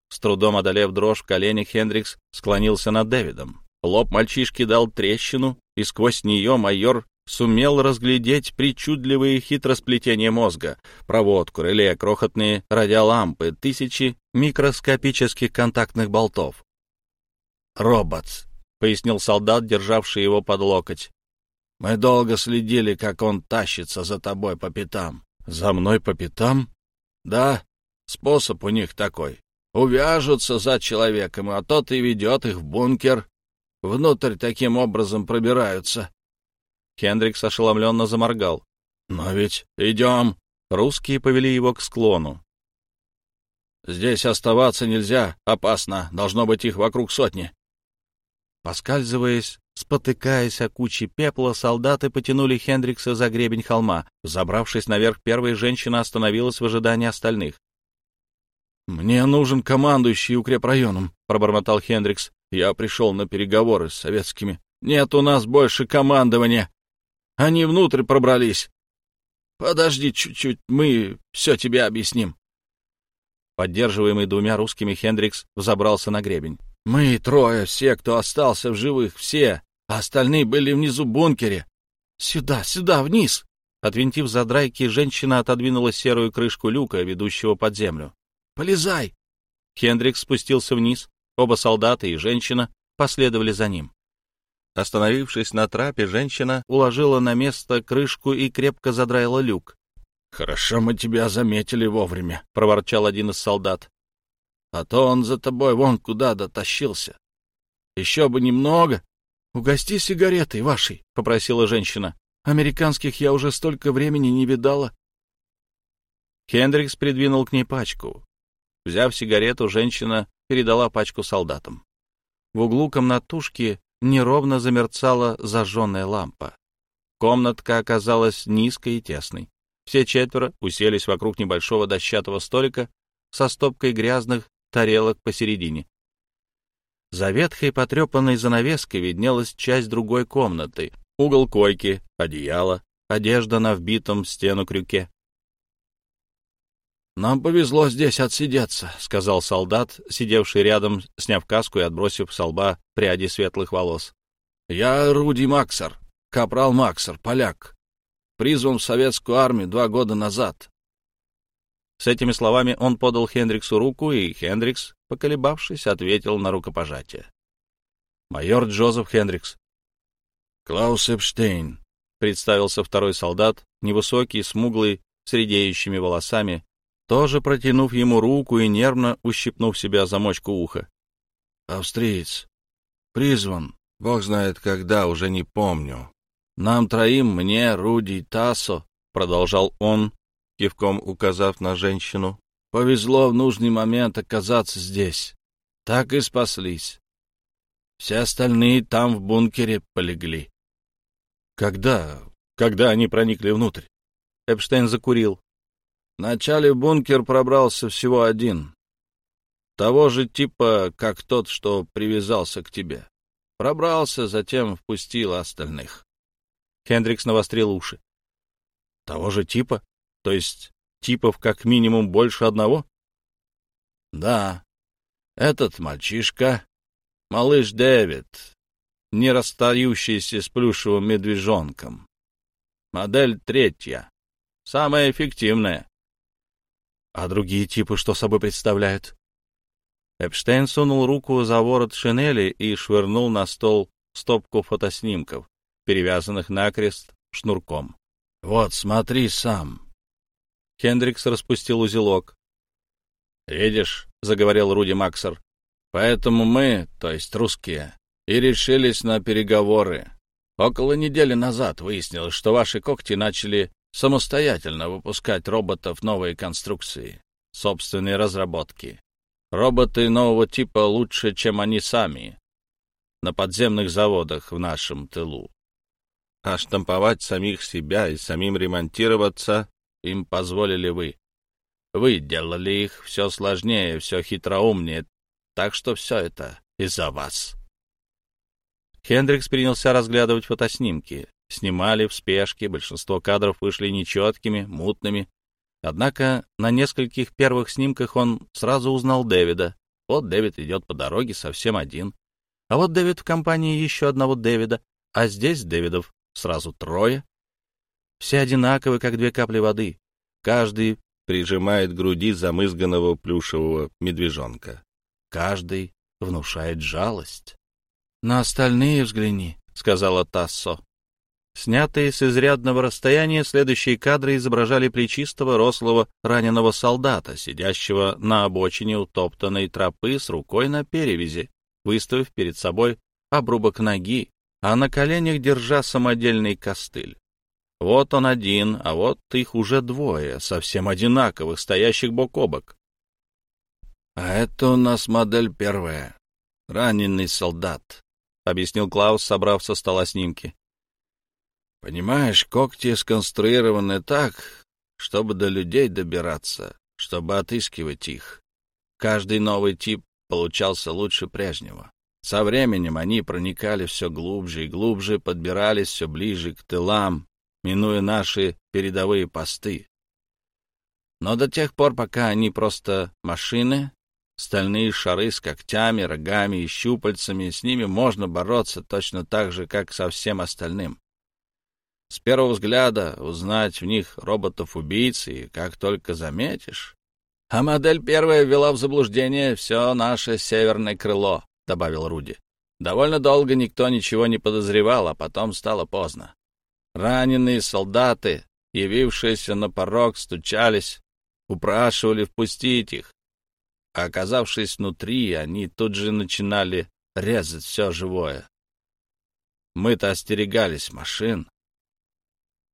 С трудом одолев дрожь в коленях, Хендрикс склонился над Дэвидом. Лоб мальчишки дал трещину, и сквозь нее майор сумел разглядеть причудливые хитросплетения мозга, проводку, реле, крохотные радиолампы, тысячи микроскопических контактных болтов. «Роботс», — пояснил солдат, державший его под локоть. «Мы долго следили, как он тащится за тобой по пятам». «За мной по пятам?» «Да, способ у них такой увяжутся за человеком, а тот и ведет их в бункер. Внутрь таким образом пробираются. Хендрикс ошеломленно заморгал. «Но ведь идем!» Русские повели его к склону. «Здесь оставаться нельзя, опасно, должно быть их вокруг сотни». Поскальзываясь, спотыкаясь о куче пепла, солдаты потянули Хендрикса за гребень холма. Забравшись наверх, первая женщина остановилась в ожидании остальных. «Мне нужен командующий укрепрайоном», — пробормотал Хендрикс. «Я пришел на переговоры с советскими. Нет у нас больше командования. Они внутрь пробрались. Подожди чуть-чуть, мы все тебе объясним». Поддерживаемый двумя русскими, Хендрикс взобрался на гребень. «Мы трое, все, кто остался в живых, все, а остальные были внизу бункере. Сюда, сюда, вниз!» Отвинтив задрайки, женщина отодвинула серую крышку люка, ведущего под землю. Полезай!» Хендрикс спустился вниз. Оба солдата и женщина последовали за ним. Остановившись на трапе, женщина уложила на место крышку и крепко задраила люк. «Хорошо мы тебя заметили вовремя», — проворчал один из солдат. «А то он за тобой вон куда дотащился. Еще бы немного. Угости сигаретой вашей», — попросила женщина. «Американских я уже столько времени не видала». Хендрикс придвинул к ней пачку. Взяв сигарету, женщина передала пачку солдатам. В углу комнатушки неровно замерцала зажженная лампа. Комнатка оказалась низкой и тесной. Все четверо уселись вокруг небольшого дощатого столика со стопкой грязных тарелок посередине. За ветхой потрепанной занавеской виднелась часть другой комнаты, угол койки, одеяло, одежда на вбитом стену крюке. «Нам повезло здесь отсидеться», — сказал солдат, сидевший рядом, сняв каску и отбросив с лба пряди светлых волос. «Я Руди Максер, капрал Максер, поляк призван в советскую армию два года назад. С этими словами он подал Хендриксу руку, и Хендрикс, поколебавшись, ответил на рукопожатие. «Майор Джозеф Хендрикс». «Клаус Эпштейн», — представился второй солдат, невысокий, смуглый, с редеющими волосами, тоже протянув ему руку и нервно ущипнув себя замочку уха. «Австриец. Призван. Бог знает когда, уже не помню. Нам троим, мне, Руди Тассо, — продолжал он, кивком указав на женщину, — повезло в нужный момент оказаться здесь. Так и спаслись. Все остальные там в бункере полегли. Когда? Когда они проникли внутрь? Эпштейн закурил. Вначале в бункер пробрался всего один. Того же типа, как тот, что привязался к тебе. Пробрался, затем впустил остальных. Хендрикс навострил уши. Того же типа? То есть типов как минимум больше одного? Да. Этот мальчишка, малыш Дэвид, не расстающийся с плюшевым медвежонком. Модель третья. Самая эффективная. А другие типы что собой представляют? Эпштейн сунул руку за ворот шинели и швырнул на стол стопку фотоснимков перевязанных накрест шнурком. — Вот, смотри сам. Хендрикс распустил узелок. — Видишь, — заговорил Руди Максер, — поэтому мы, то есть русские, и решились на переговоры. Около недели назад выяснилось, что ваши когти начали самостоятельно выпускать роботов новой конструкции, собственной разработки. Роботы нового типа лучше, чем они сами, на подземных заводах в нашем тылу а штамповать самих себя и самим ремонтироваться им позволили вы. Вы делали их все сложнее, все хитроумнее, так что все это из-за вас. Хендрикс принялся разглядывать фотоснимки. Снимали в спешке, большинство кадров вышли нечеткими, мутными. Однако на нескольких первых снимках он сразу узнал Дэвида. Вот Дэвид идет по дороге совсем один. А вот Дэвид в компании еще одного Дэвида, а здесь Дэвидов сразу трое. Все одинаковы, как две капли воды. Каждый прижимает груди замызганного плюшевого медвежонка. Каждый внушает жалость. — На остальные взгляни, — сказала Тассо. Снятые с изрядного расстояния, следующие кадры изображали плечистого, рослого, раненого солдата, сидящего на обочине утоптанной тропы с рукой на перевязи, выставив перед собой обрубок ноги, а на коленях держа самодельный костыль. Вот он один, а вот их уже двое, совсем одинаковых, стоящих бок о бок. — А это у нас модель первая. Раненый солдат, — объяснил Клаус, собрав со стола снимки. — Понимаешь, когти сконструированы так, чтобы до людей добираться, чтобы отыскивать их. Каждый новый тип получался лучше прежнего. Со временем они проникали все глубже и глубже, подбирались все ближе к тылам, минуя наши передовые посты. Но до тех пор, пока они просто машины, стальные шары с когтями, рогами и щупальцами, с ними можно бороться точно так же, как со всем остальным. С первого взгляда узнать в них роботов-убийц, и как только заметишь, А модель первая ввела в заблуждение все наше северное крыло, — добавил Руди. Довольно долго никто ничего не подозревал, а потом стало поздно. Раненые солдаты, явившиеся на порог, стучались, упрашивали впустить их. А оказавшись внутри, они тут же начинали резать все живое. Мы-то остерегались машин.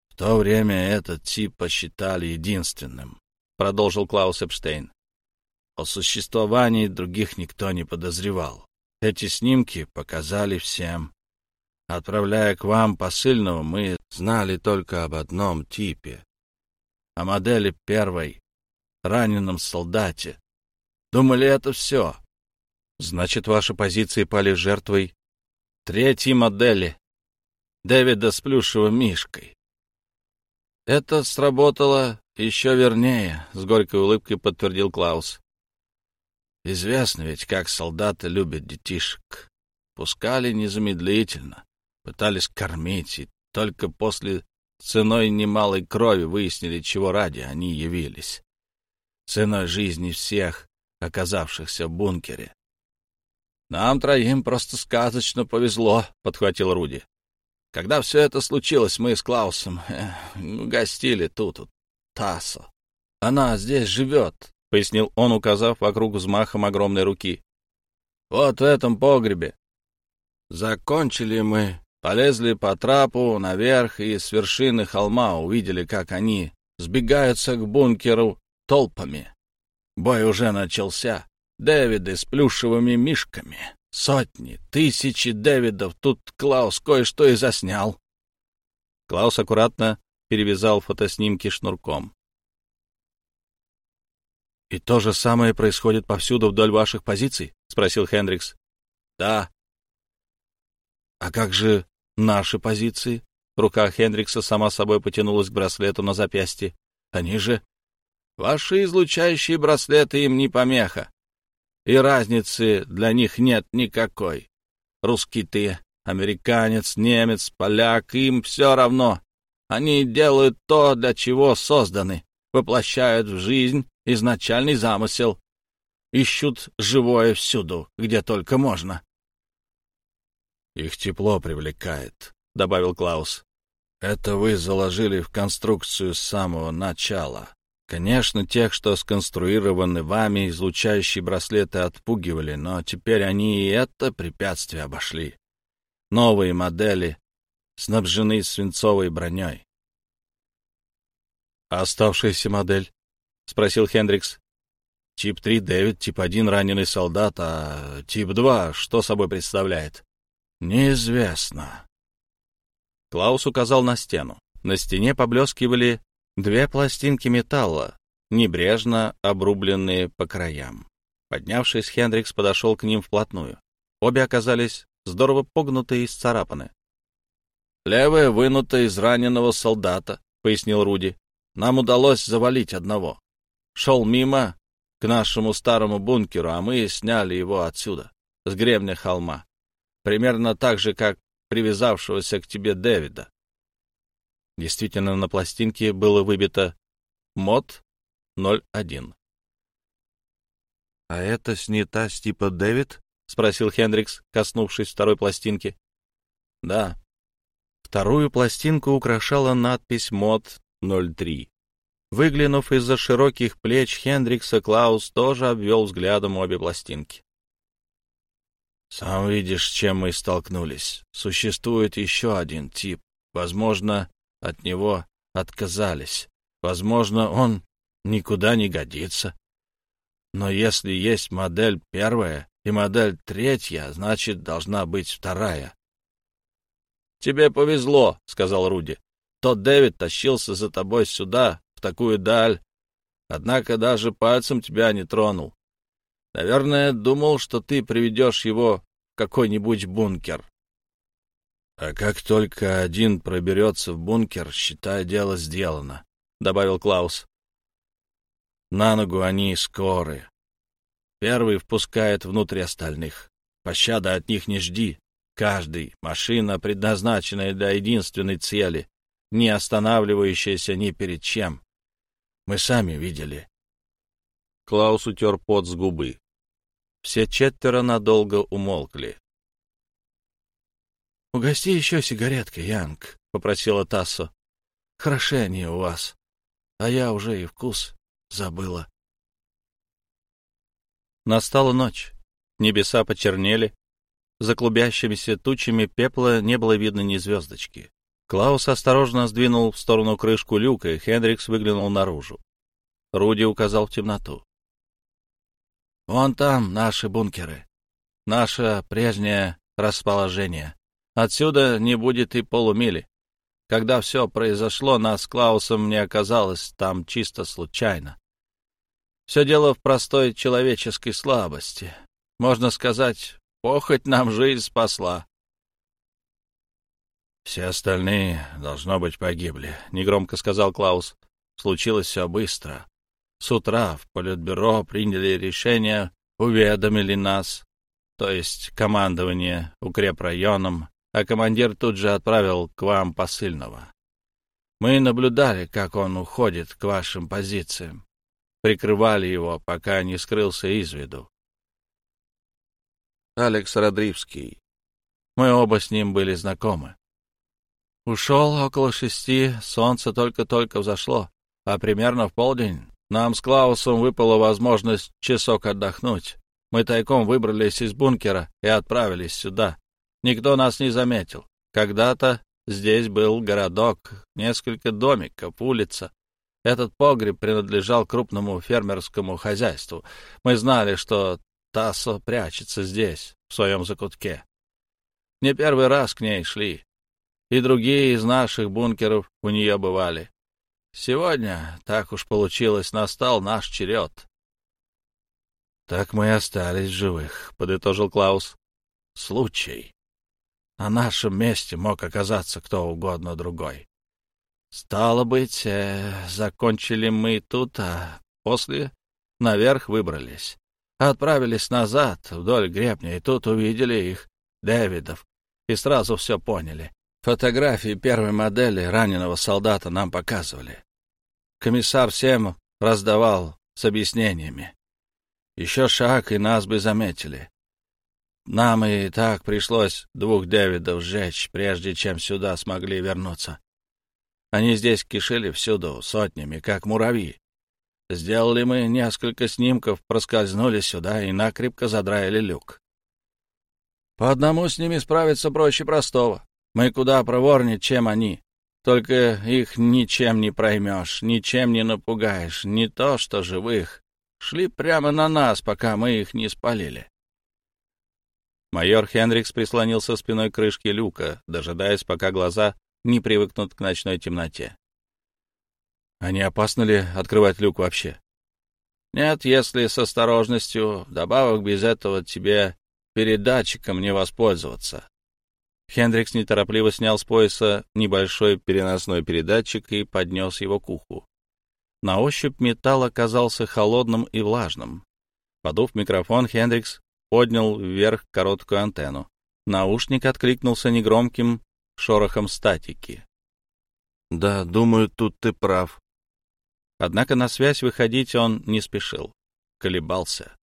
В то время этот тип посчитали единственным, — продолжил Клаус Эпштейн. О существовании других никто не подозревал. Эти снимки показали всем. Отправляя к вам посыльного, мы знали только об одном типе. О модели первой, раненом солдате. Думали, это все. Значит, ваши позиции пали жертвой третьей модели Дэвида с плюшевым мишкой. Это сработало еще вернее, — с горькой улыбкой подтвердил Клаус. Известно ведь, как солдаты любят детишек. Пускали незамедлительно, пытались кормить, и только после ценой немалой крови выяснили, чего ради они явились. Ценой жизни всех, оказавшихся в бункере. «Нам троим просто сказочно повезло», — подхватил Руди. «Когда все это случилось, мы с Клаусом э, гостили тут, у Тассо. Она здесь живет, — пояснил он, указав вокруг взмахом огромной руки. «Вот в этом погребе. Закончили мы, полезли по трапу наверх и с вершины холма увидели, как они сбегаются к бункеру толпами. Бой уже начался. Дэвиды с плюшевыми мишками. Сотни, тысячи Дэвидов. Тут Клаус кое-что и заснял». Клаус аккуратно перевязал фотоснимки шнурком. «И то же самое происходит повсюду вдоль ваших позиций?» — спросил Хендрикс. «Да». «А как же наши позиции?» Рука Хендрикса сама собой потянулась к браслету на запястье. «Они же...» «Ваши излучающие браслеты им не помеха. И разницы для них нет никакой. Русский ты, американец, немец, поляк, им все равно. Они делают то, для чего созданы, воплощают в жизнь изначальный замысел. Ищут живое всюду, где только можно. «Их тепло привлекает», — добавил Клаус. «Это вы заложили в конструкцию с самого начала. Конечно, тех, что сконструированы вами, излучающие браслеты отпугивали, но теперь они и это препятствие обошли. Новые модели снабжены свинцовой броней. А оставшаяся модель? — спросил Хендрикс. «Тип 3 Дэвид, тип 1 раненый солдат, а тип 2 что собой представляет?» «Неизвестно». Клаус указал на стену. На стене поблескивали две пластинки металла, небрежно обрубленные по краям. Поднявшись, Хендрикс подошел к ним вплотную. Обе оказались здорово погнутые и сцарапаны. «Левая вынута из раненого солдата», — пояснил Руди. «Нам удалось завалить одного шел мимо к нашему старому бункеру, а мы сняли его отсюда, с гребня холма. Примерно так же, как привязавшегося к тебе Дэвида. Действительно, на пластинке было выбито МОД 01. — А это снята с типа Дэвид? — спросил Хендрикс, коснувшись второй пластинки. — Да. Вторую пластинку украшала надпись МОД 03. Выглянув из-за широких плеч Хендрикса, Клаус тоже обвел взглядом обе пластинки. «Сам видишь, с чем мы столкнулись. Существует еще один тип. Возможно, от него отказались. Возможно, он никуда не годится. Но если есть модель первая и модель третья, значит, должна быть вторая. — Тебе повезло, — сказал Руди. — Тот Дэвид тащился за тобой сюда, в такую даль, однако даже пальцем тебя не тронул. Наверное, думал, что ты приведешь его в какой-нибудь бункер. — А как только один проберется в бункер, считай, дело сделано, — добавил Клаус. — На ногу они скоры. Первый впускает внутрь остальных. Пощады от них не жди. Каждый — машина, предназначенная для единственной цели, не останавливающаяся ни перед чем. Мы сами видели. Клаус утер пот с губы. Все четверо надолго умолкли. «Угости еще сигареткой, Янг», — попросила Тассо. «Хороши они у вас, а я уже и вкус забыла». Настала ночь. Небеса почернели. За клубящимися тучами пепла не было видно ни звездочки. Клаус осторожно сдвинул в сторону крышку люка, и Хендрикс выглянул наружу. Руди указал в темноту. «Вон там наши бункеры. Наше прежнее расположение. Отсюда не будет и полумили. Когда все произошло, нас с Клаусом не оказалось там чисто случайно. Все дело в простой человеческой слабости. Можно сказать, похоть нам жизнь спасла. «Все остальные, должно быть, погибли», — негромко сказал Клаус. «Случилось все быстро. С утра в Политбюро приняли решение, уведомили нас, то есть командование укрепрайоном, а командир тут же отправил к вам посыльного. Мы наблюдали, как он уходит к вашим позициям, прикрывали его, пока не скрылся из виду. Алекс Родривский. Мы оба с ним были знакомы. Ушел около шести, солнце только-только взошло, а примерно в полдень нам с Клаусом выпала возможность часок отдохнуть. Мы тайком выбрались из бункера и отправились сюда. Никто нас не заметил. Когда-то здесь был городок, несколько домиков, улица. Этот погреб принадлежал крупному фермерскому хозяйству. Мы знали, что Тассо прячется здесь, в своем закутке. Не первый раз к ней шли и другие из наших бункеров у нее бывали. Сегодня, так уж получилось, настал наш черед. — Так мы и остались живых, — подытожил Клаус. — Случай. На нашем месте мог оказаться кто угодно другой. Стало быть, э, закончили мы тут, а после наверх выбрались. Отправились назад, вдоль гребня, и тут увидели их, Дэвидов, и сразу все поняли. Фотографии первой модели раненого солдата нам показывали. Комиссар всем раздавал с объяснениями. Еще шаг, и нас бы заметили. Нам и так пришлось двух Дэвидов сжечь, прежде чем сюда смогли вернуться. Они здесь кишели всюду, сотнями, как муравьи. Сделали мы несколько снимков, проскользнули сюда и накрепко задраили люк. По одному с ними справиться проще простого. Мы куда проворнее, чем они. Только их ничем не проймешь, ничем не напугаешь, не то что живых. Шли прямо на нас, пока мы их не спалили. Майор Хендрикс прислонился спиной к крышке люка, дожидаясь, пока глаза не привыкнут к ночной темноте. А не опасно ли открывать люк вообще? Нет, если с осторожностью, добавок без этого тебе передатчиком не воспользоваться. Хендрикс неторопливо снял с пояса небольшой переносной передатчик и поднес его к уху. На ощупь металл оказался холодным и влажным. Подув микрофон, Хендрикс поднял вверх короткую антенну. Наушник откликнулся негромким шорохом статики. «Да, думаю, тут ты прав». Однако на связь выходить он не спешил, колебался.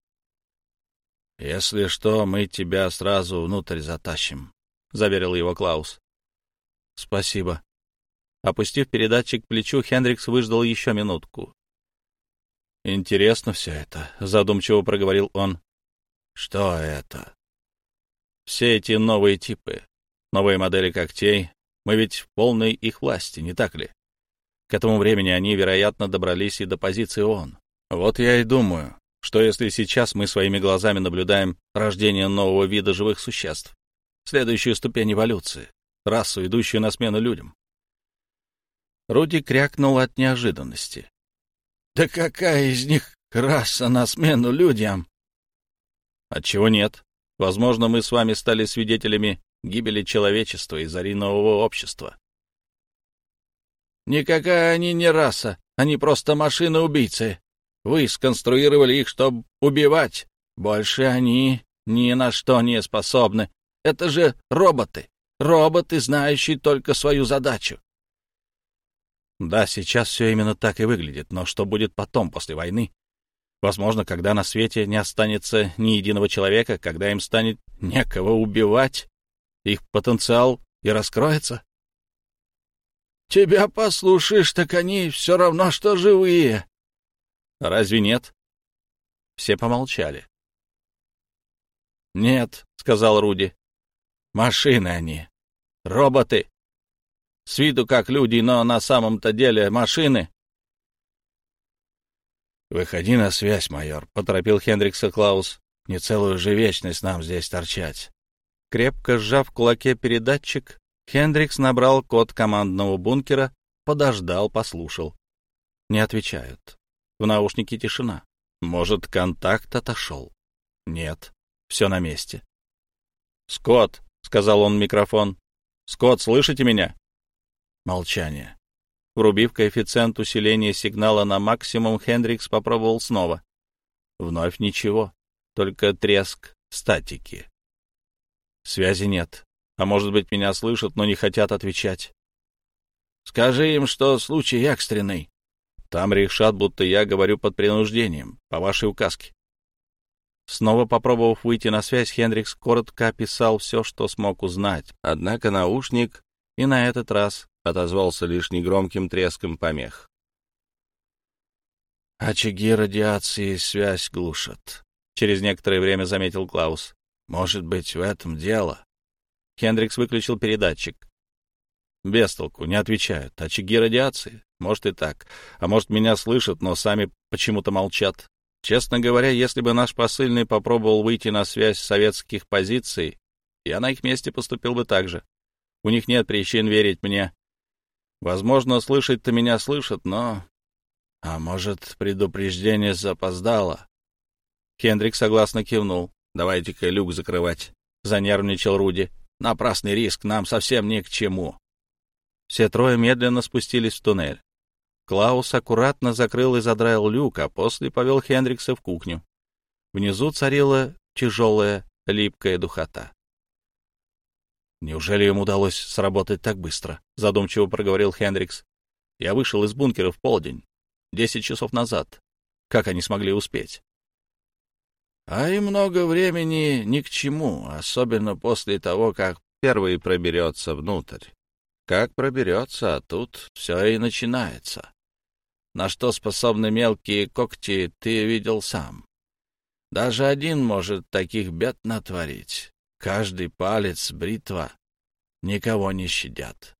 «Если что, мы тебя сразу внутрь затащим», — заверил его Клаус. «Спасибо». Опустив передатчик к плечу, Хендрикс выждал еще минутку. «Интересно все это», — задумчиво проговорил он. «Что это?» «Все эти новые типы, новые модели когтей. Мы ведь в полной их власти, не так ли? К этому времени они, вероятно, добрались и до позиции ООН. Вот я и думаю, что если сейчас мы своими глазами наблюдаем рождение нового вида живых существ, следующую ступень эволюции, расу, идущую на смену людям. Руди крякнул от неожиданности. «Да какая из них раса на смену людям?» «Отчего нет? Возможно, мы с вами стали свидетелями гибели человечества и зари нового общества». «Никакая они не раса, они просто машины-убийцы. Вы сконструировали их, чтобы убивать. Больше они ни на что не способны, это же роботы. Роботы, знающие только свою задачу. Да, сейчас все именно так и выглядит, но что будет потом, после войны? Возможно, когда на свете не останется ни единого человека, когда им станет некого убивать, их потенциал и раскроется. «Тебя послушаешь, так они все равно, что живые». «Разве нет?» Все помолчали. «Нет», — сказал Руди. «Машины они. Роботы. С виду как люди, но на самом-то деле машины». «Выходи на связь, майор», — поторопил Хендрикса Клаус. «Не целую же вечность нам здесь торчать». Крепко сжав в кулаке передатчик, Хендрикс набрал код командного бункера, подождал, послушал. Не отвечают. В наушнике тишина. Может, контакт отошел? Нет, все на месте. «Скотт», — сказал он в микрофон. «Скотт, слышите меня?» Молчание. Врубив коэффициент усиления сигнала на максимум, Хендрикс попробовал снова. Вновь ничего, только треск статики. Связи нет. А может быть, меня слышат, но не хотят отвечать. Скажи им, что случай экстренный. Там решат, будто я говорю под принуждением, по вашей указке. Снова попробовав выйти на связь, Хендрикс коротко описал все, что смог узнать. Однако наушник и на этот раз отозвался лишь негромким треском помех. «Очаги радиации связь глушат», — через некоторое время заметил Клаус. «Может быть, в этом дело?» Хендрикс выключил передатчик. Без толку, не отвечают. Очаги радиации? Может и так. А может, меня слышат, но сами почему-то молчат. Честно говоря, если бы наш посыльный попробовал выйти на связь с советских позиций, я на их месте поступил бы так же. У них нет причин верить мне. Возможно, слышать-то меня слышат, но... А может, предупреждение запоздало? Хендрик согласно кивнул. «Давайте-ка люк закрывать», — занервничал Руди. «Напрасный риск нам совсем ни к чему». Все трое медленно спустились в туннель. Клаус аккуратно закрыл и задраил люк, а после повел Хендрикса в кухню. Внизу царила тяжелая, липкая духота. «Неужели им удалось сработать так быстро?» — задумчиво проговорил Хендрикс. «Я вышел из бункера в полдень, десять часов назад. Как они смогли успеть?» «А и много времени ни к чему, особенно после того, как первый проберется внутрь. Как проберется, а тут все и начинается. На что способны мелкие когти, ты видел сам. Даже один может таких бед натворить. Каждый палец — бритва. Никого не щадят.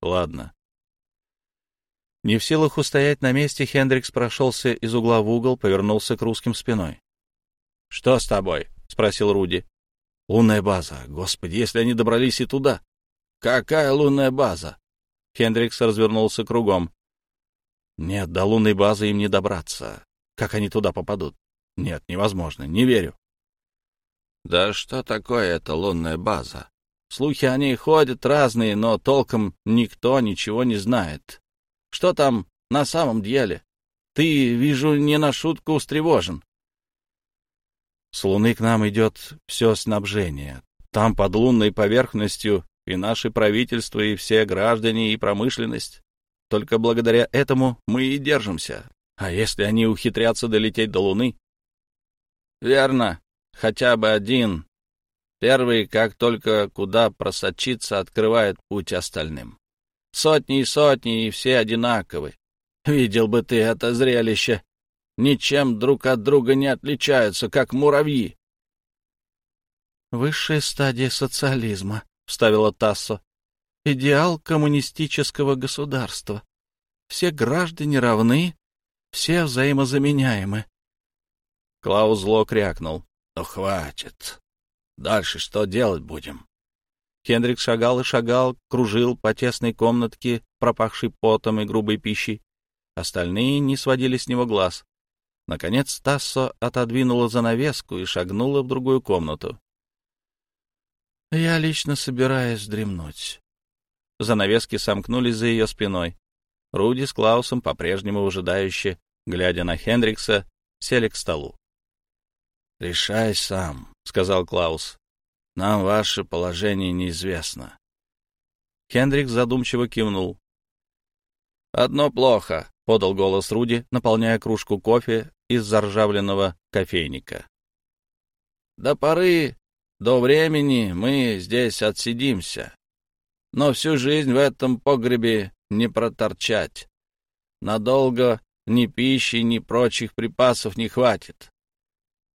Ладно. Не в силах устоять на месте, Хендрикс прошелся из угла в угол, повернулся к русским спиной. — Что с тобой? — спросил Руди. — Лунная база. Господи, если они добрались и туда. Какая лунная база? Хендрикс развернулся кругом. Нет, до лунной базы им не добраться. Как они туда попадут? Нет, невозможно, не верю. Да что такое эта лунная база? Слухи о ней ходят разные, но толком никто ничего не знает. Что там на самом деле? Ты, вижу, не на шутку встревожен. С Луны к нам идет все снабжение. Там под лунной поверхностью и наше правительство, и все граждане, и промышленность. Только благодаря этому мы и держимся. А если они ухитрятся долететь до Луны? Верно, хотя бы один. Первый, как только куда просочиться, открывает путь остальным. Сотни и сотни, и все одинаковы. Видел бы ты это зрелище. Ничем друг от друга не отличаются, как муравьи. Высшая стадия социализма, — вставила Тассо. «Идеал коммунистического государства. Все граждане равны, все взаимозаменяемы». Клаус зло крякнул. «Ну, хватит. Дальше что делать будем?» Хендрик шагал и шагал, кружил по тесной комнатке, пропахшей потом и грубой пищей. Остальные не сводили с него глаз. Наконец Тассо отодвинула занавеску и шагнула в другую комнату. Я лично собираюсь дремнуть. Занавески сомкнулись за ее спиной. Руди с Клаусом, по-прежнему выжидающе, глядя на Хендрикса, сели к столу. — Решай сам, — сказал Клаус. — Нам ваше положение неизвестно. Хендрикс задумчиво кивнул. — Одно плохо. подал голос Руди, наполняя кружку кофе из заржавленного кофейника. До поры, до времени мы здесь отсидимся. Но всю жизнь в этом погребе не проторчать. Надолго ни пищи, ни прочих припасов не хватит.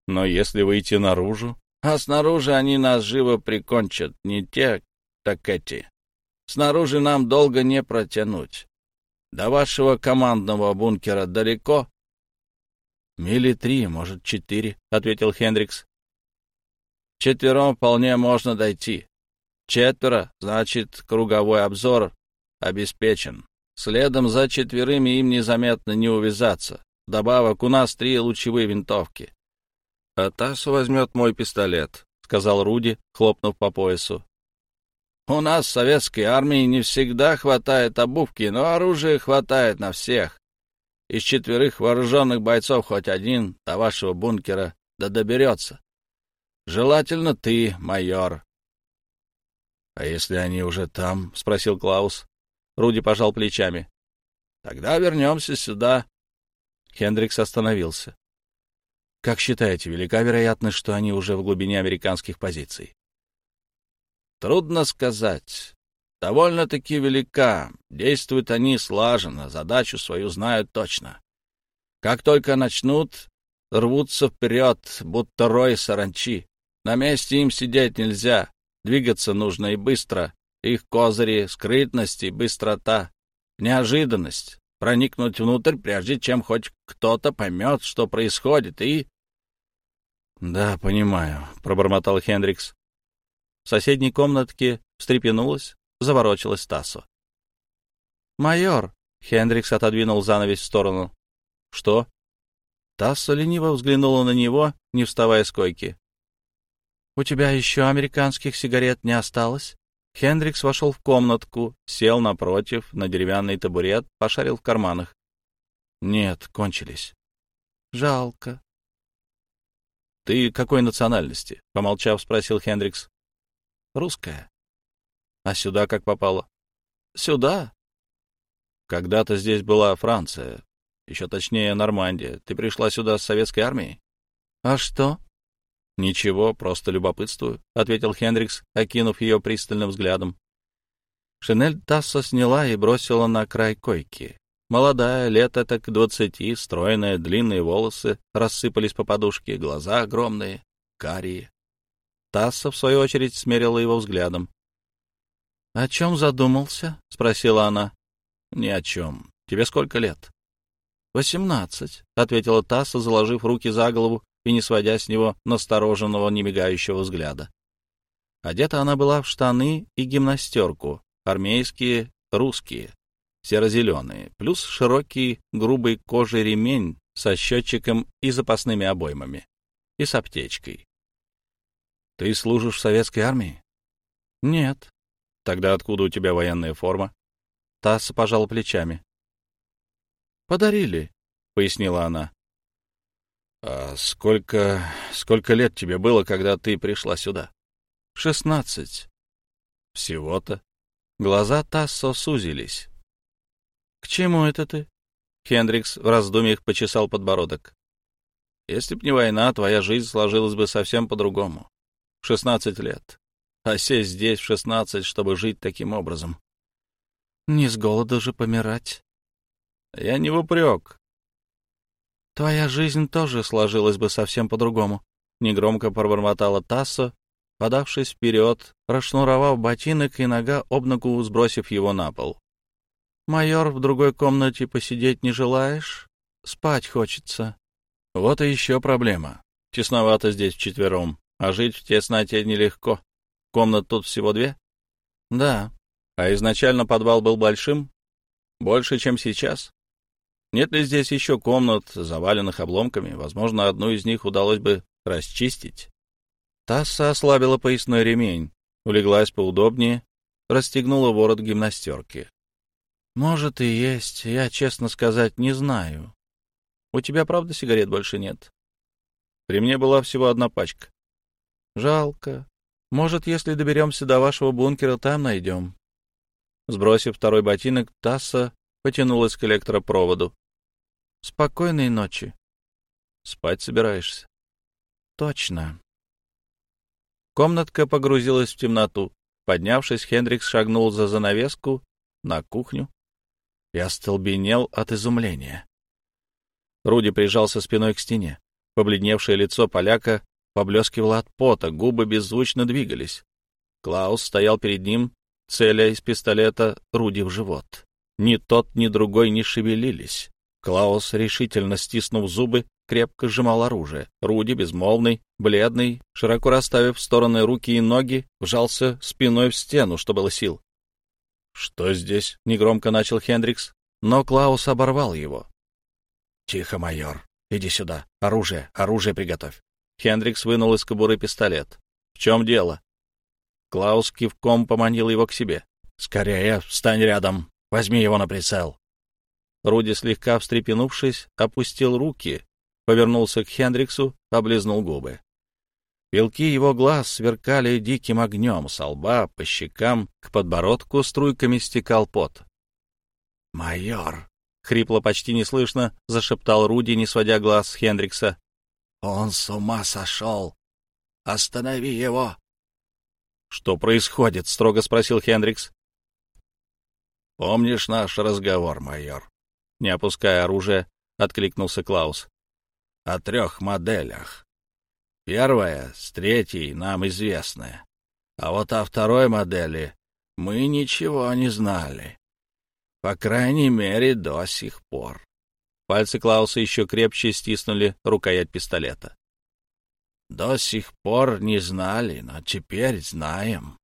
Но если выйти наружу... А снаружи они нас живо прикончат, не те, так эти. Снаружи нам долго не протянуть. До вашего командного бункера далеко? — Мили три, может, четыре, — ответил Хендрикс. — Четвером вполне можно дойти. Четверо, значит, круговой обзор обеспечен. Следом за четверыми им незаметно не увязаться. Добавок у нас три лучевые винтовки. — А возьмет мой пистолет, — сказал Руди, хлопнув по поясу. — У нас в советской армии не всегда хватает обувки, но оружия хватает на всех. Из четверых вооруженных бойцов хоть один до вашего бункера да доберется. Желательно ты, майор. — А если они уже там? — спросил Клаус. Руди пожал плечами. — Тогда вернемся сюда. Хендрикс остановился. Как считаете, велика вероятность, что они уже в глубине американских позиций? Трудно сказать. Довольно-таки велика. Действуют они слаженно, задачу свою знают точно. Как только начнут, рвутся вперед, будто рой саранчи. На месте им сидеть нельзя, двигаться нужно и быстро. Их козыри — скрытность и быстрота, неожиданность. Проникнуть внутрь, прежде чем хоть кто-то поймет, что происходит, и «Да, понимаю», — пробормотал Хендрикс. В соседней комнатке встрепенулась, заворочилась Тассо. «Майор!» — Хендрикс отодвинул занавес в сторону. «Что?» Тассо лениво взглянула на него, не вставая с койки. «У тебя еще американских сигарет не осталось?» Хендрикс вошел в комнатку, сел напротив, на деревянный табурет, пошарил в карманах. «Нет, кончились». «Жалко», — Ты какой национальности? — помолчав, спросил Хендрикс. — Русская. — А сюда как попала? — Сюда? — Когда-то здесь была Франция, еще точнее Нормандия. Ты пришла сюда с советской армией? — А что? — Ничего, просто любопытствую, — ответил Хендрикс, окинув ее пристальным взглядом. Шинель Тасса сняла и бросила на край койки. Молодая, лет это к двадцати, стройная, длинные волосы рассыпались по подушке, глаза огромные, карие. Тасса, в свою очередь, смерила его взглядом. — О чем задумался? — спросила она. — Ни о чем. Тебе сколько лет? — Восемнадцать, — ответила Тасса, заложив руки за голову и не сводя с него настороженного, немигающего взгляда. Одета она была в штаны и гимнастерку, армейские, русские, серо-зеленые, плюс широкий грубый кожей ремень со счетчиком и запасными обоймами, и с аптечкой. — Ты служишь в советской армии? — Нет. — Тогда откуда у тебя военная форма? Тасс пожал плечами. — Подарили, — пояснила она. — А сколько... сколько лет тебе было, когда ты пришла сюда? — Шестнадцать. — Всего-то? Глаза Тассо сузились. «К чему это ты?» Хендрикс в раздумьях почесал подбородок. «Если б не война, твоя жизнь сложилась бы совсем по-другому. Шестнадцать лет. А сесть здесь в шестнадцать, чтобы жить таким образом. Не с голода же помирать. Я не в упрек. Твоя жизнь тоже сложилась бы совсем по-другому. Негромко пробормотала Тассо, подавшись вперед, расшнуровав ботинок и нога об ногу, сбросив его на пол. Майор, в другой комнате посидеть не желаешь? Спать хочется. Вот и еще проблема. Тесновато здесь вчетвером, а жить в тесноте нелегко. Комнат тут всего две? Да. А изначально подвал был большим? Больше, чем сейчас? Нет ли здесь еще комнат, заваленных обломками? Возможно, одну из них удалось бы расчистить. Тасса ослабила поясной ремень, улеглась поудобнее, расстегнула ворот гимнастерки. Может и есть, я, честно сказать, не знаю. У тебя, правда, сигарет больше нет? При мне была всего одна пачка. Жалко. Может, если доберемся до вашего бункера, там найдем. Сбросив второй ботинок, Тасса потянулась к электропроводу. Спокойной ночи. Спать собираешься? Точно. Комнатка погрузилась в темноту. Поднявшись, Хендрикс шагнул за занавеску на кухню и остолбенел от изумления. Руди прижался спиной к стене. Побледневшее лицо поляка поблескивало от пота, губы беззвучно двигались. Клаус стоял перед ним, целя из пистолета Руди в живот. Ни тот, ни другой не шевелились. Клаус, решительно стиснув зубы, крепко сжимал оружие. Руди, безмолвный, бледный, широко расставив в стороны руки и ноги, вжался спиной в стену, что было сил. «Что здесь?» — негромко начал Хендрикс, но Клаус оборвал его. «Тихо, майор. Иди сюда. Оружие, оружие приготовь». Хендрикс вынул из кобуры пистолет. «В чем дело?» Клаус кивком поманил его к себе. «Скорее, встань рядом. Возьми его на прицел». Руди, слегка встрепенувшись, опустил руки, повернулся к Хендриксу, облизнул губы. Белки его глаз сверкали диким огнем, со лба, по щекам, к подбородку струйками стекал пот. «Майор!» — хрипло, почти неслышно, зашептал Руди, не сводя глаз с Хендрикса. «Он с ума сошел! Останови его!» «Что происходит?» — строго спросил Хендрикс. «Помнишь наш разговор, майор?» Не опуская оружие, откликнулся Клаус. «О трех моделях. Первая с третьей нам известная, а вот о второй модели мы ничего не знали. По крайней мере, до сих пор». Пальцы Клауса еще крепче стиснули рукоять пистолета. «До сих пор не знали, но теперь знаем».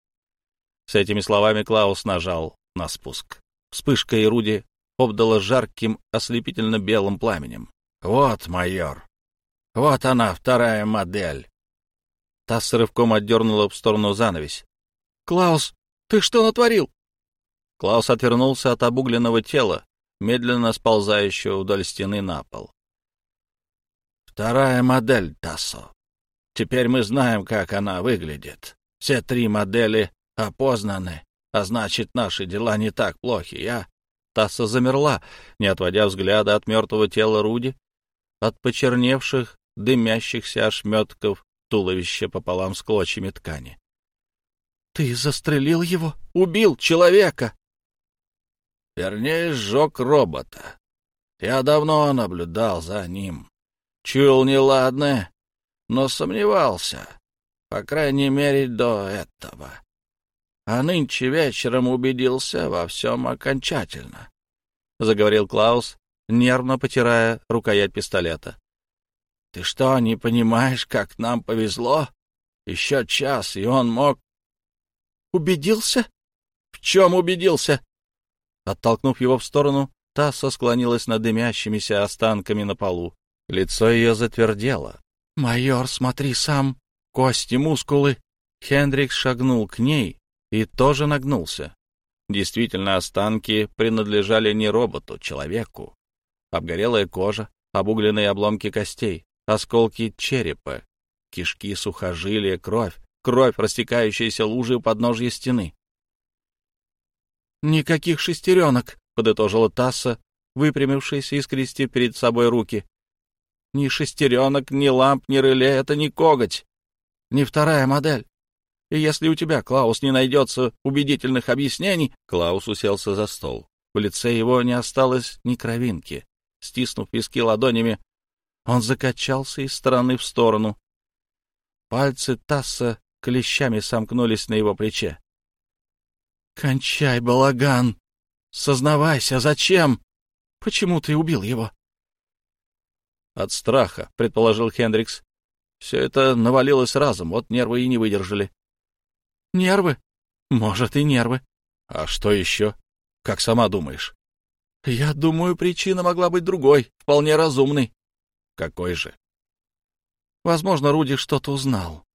С этими словами Клаус нажал на спуск. Вспышка и Руди обдало жарким, ослепительно-белым пламенем. «Вот, майор! Вот она, вторая модель!» Тасс рывком отдернула в сторону занавесь. «Клаус, ты что натворил?» Клаус отвернулся от обугленного тела, медленно сползающего вдоль стены на пол. «Вторая модель, Тассо. Теперь мы знаем, как она выглядит. Все три модели опознаны, а значит, наши дела не так плохи. Я Тасса замерла, не отводя взгляда от мертвого тела Руди, от почерневших, дымящихся ошметков туловища пополам с клочьями ткани. — Ты застрелил его? Убил человека? — Вернее, сжег робота. Я давно наблюдал за ним. Чуял неладное, но сомневался, по крайней мере, до этого а нынче вечером убедился во всем окончательно, — заговорил Клаус, нервно потирая рукоять пистолета. — Ты что, не понимаешь, как нам повезло? Еще час, и он мог... — Убедился? В чем убедился? Оттолкнув его в сторону, Тасса склонилась над дымящимися останками на полу. Лицо ее затвердело. — Майор, смотри сам. Кости, мускулы. Хендрикс шагнул к ней, и тоже нагнулся. Действительно, останки принадлежали не роботу, человеку. Обгорелая кожа, обугленные обломки костей, осколки черепа, кишки, сухожилия, кровь, кровь, растекающаяся лужей у подножья стены. «Никаких шестеренок», — подытожила Тасса, выпрямившись и скрестив перед собой руки. «Ни шестеренок, ни ламп, ни реле — это не коготь. Не вторая модель. И если у тебя, Клаус, не найдется убедительных объяснений...» Клаус уселся за стол. В лице его не осталось ни кровинки. Стиснув виски ладонями, он закачался из стороны в сторону. Пальцы Тасса клещами сомкнулись на его плече. «Кончай, балаган! Сознавайся, зачем? Почему ты убил его?» «От страха», — предположил Хендрикс. «Все это навалилось разом, вот нервы и не выдержали. Нервы? Может, и нервы. А что еще? Как сама думаешь? Я думаю, причина могла быть другой, вполне разумной. Какой же? Возможно, Руди что-то узнал.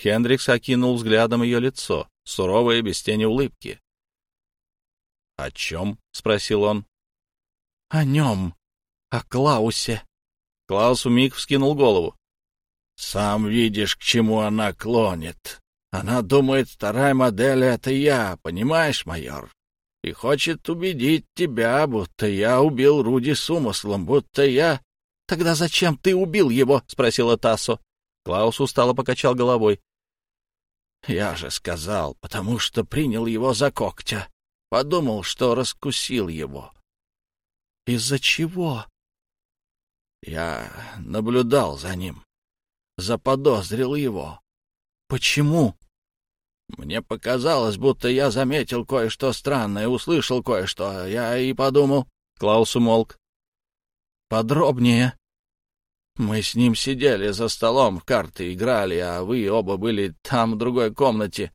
Хендрикс окинул взглядом ее лицо, суровое, без тени улыбки. — О чем? — спросил он. — О нем. О Клаусе. Клаус вмиг вскинул голову. — Сам видишь, к чему она клонит. Она думает, вторая модель — это я, понимаешь, майор? и хочет убедить тебя, будто я убил Руди с умыслом, будто я... — Тогда зачем ты убил его? — спросила Тассо. Клаус устало покачал головой. — Я же сказал, потому что принял его за когтя. Подумал, что раскусил его. — Из-за чего? — Я наблюдал за ним, заподозрил его. — Почему? Мне показалось, будто я заметил кое-что странное, услышал кое-что. Я и подумал... Клаус умолк. Подробнее. Мы с ним сидели за столом, в карты играли, а вы оба были там, в другой комнате.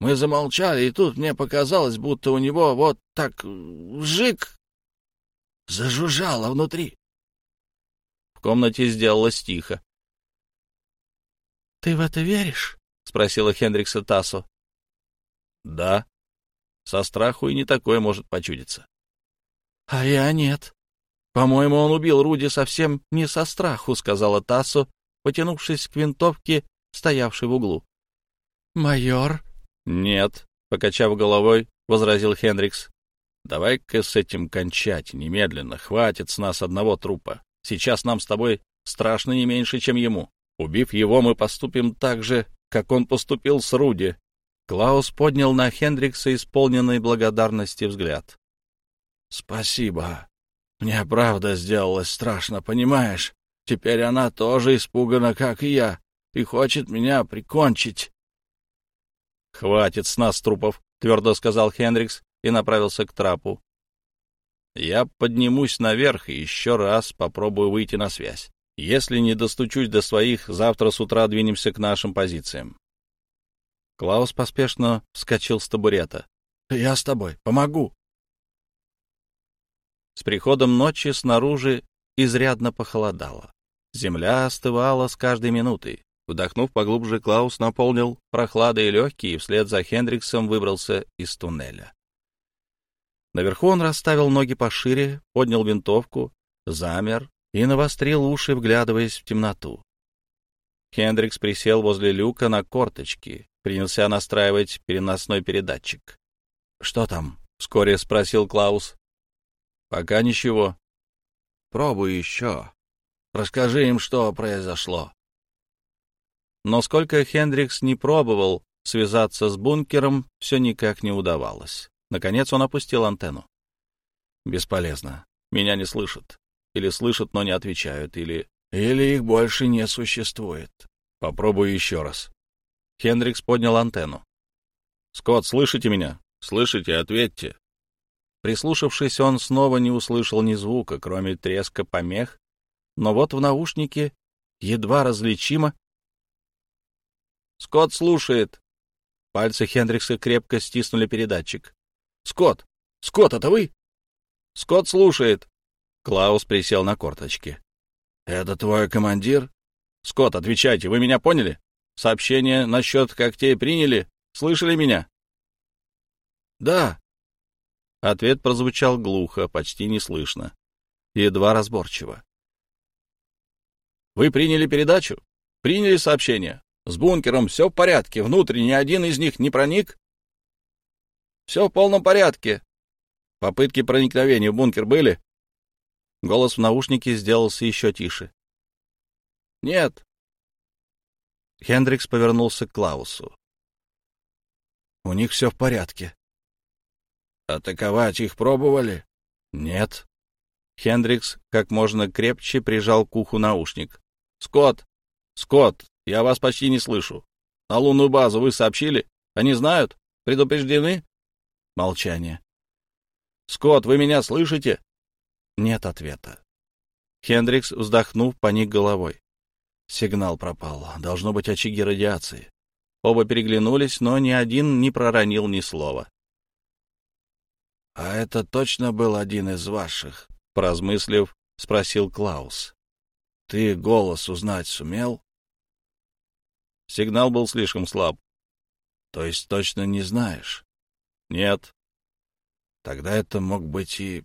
Мы замолчали, и тут мне показалось, будто у него вот так вжик зажужжало внутри. В комнате сделалось тихо. — Ты в это веришь? — спросила Хендрикса Тассо. — Да. Со страху и не такое может почудиться. — А я нет. По-моему, он убил Руди совсем не со страху, — сказала Тассо, потянувшись к винтовке, стоявшей в углу. — Майор? — Нет, — покачав головой, возразил Хендрикс. — Давай-ка с этим кончать немедленно, хватит с нас одного трупа. Сейчас нам с тобой страшно не меньше, чем ему. Убив его, мы поступим так же, как он поступил с Руди. Клаус поднял на Хендрикса исполненный благодарности взгляд. — Спасибо. Мне правда сделалось страшно, понимаешь? Теперь она тоже испугана, как и я, и хочет меня прикончить. — Хватит с нас трупов, — твердо сказал Хендрикс и направился к трапу. — Я поднимусь наверх и еще раз попробую выйти на связь. Если не достучусь до своих, завтра с утра двинемся к нашим позициям. Клаус поспешно вскочил с табурета. — Я с тобой, помогу. С приходом ночи снаружи изрядно похолодало. Земля остывала с каждой минутой. Вдохнув поглубже, Клаус наполнил прохладой легкие и вслед за Хендриксом выбрался из туннеля. Наверху он расставил ноги пошире, поднял винтовку, замер и навострил уши, вглядываясь в темноту. Хендрикс присел возле люка на корточки, принялся настраивать переносной передатчик. — Что там? — вскоре спросил Клаус. — Пока ничего. — Пробуй еще. Расскажи им, что произошло. Но сколько Хендрикс не пробовал связаться с бункером, все никак не удавалось. Наконец он опустил антенну. Бесполезно. Меня не слышат. Или слышат, но не отвечают, или... Или их больше не существует. Попробую еще раз. Хендрикс поднял антенну. «Скотт, слышите меня? Слышите? Ответьте». Прислушавшись, он снова не услышал ни звука, кроме треска помех, но вот в наушнике едва различимо. «Скотт слушает». Пальцы Хендрикса крепко стиснули передатчик. «Скотт! Скотт, это вы?» «Скотт слушает». Клаус присел на корточки. «Это твой командир?» «Скотт, отвечайте, вы меня поняли? Сообщение насчет когтей приняли? Слышали меня?» «Да». Ответ прозвучал глухо, почти неслышно, едва разборчиво. «Вы приняли передачу? Приняли сообщение? С бункером все в порядке, внутрь ни один из них не проник?» «Все в полном порядке. Попытки проникновения в бункер были?» Голос в наушнике сделался еще тише. «Нет». Хендрикс повернулся к Клаусу. «У них все в порядке». «Атаковать их пробовали?» «Нет». Хендрикс как можно крепче прижал к уху наушник. «Скотт! Скотт, я вас почти не слышу. На лунную базу вы сообщили? Они знают? Предупреждены?» Молчание. «Скотт, вы меня слышите?» Нет ответа. Хендрикс, вздохнув, поник головой. Сигнал пропал. Должно быть очаги радиации. Оба переглянулись, но ни один не проронил ни слова. — А это точно был один из ваших? — поразмыслив, спросил Клаус. — Ты голос узнать сумел? Сигнал был слишком слаб. — То есть точно не знаешь? — Нет. — Тогда это мог быть и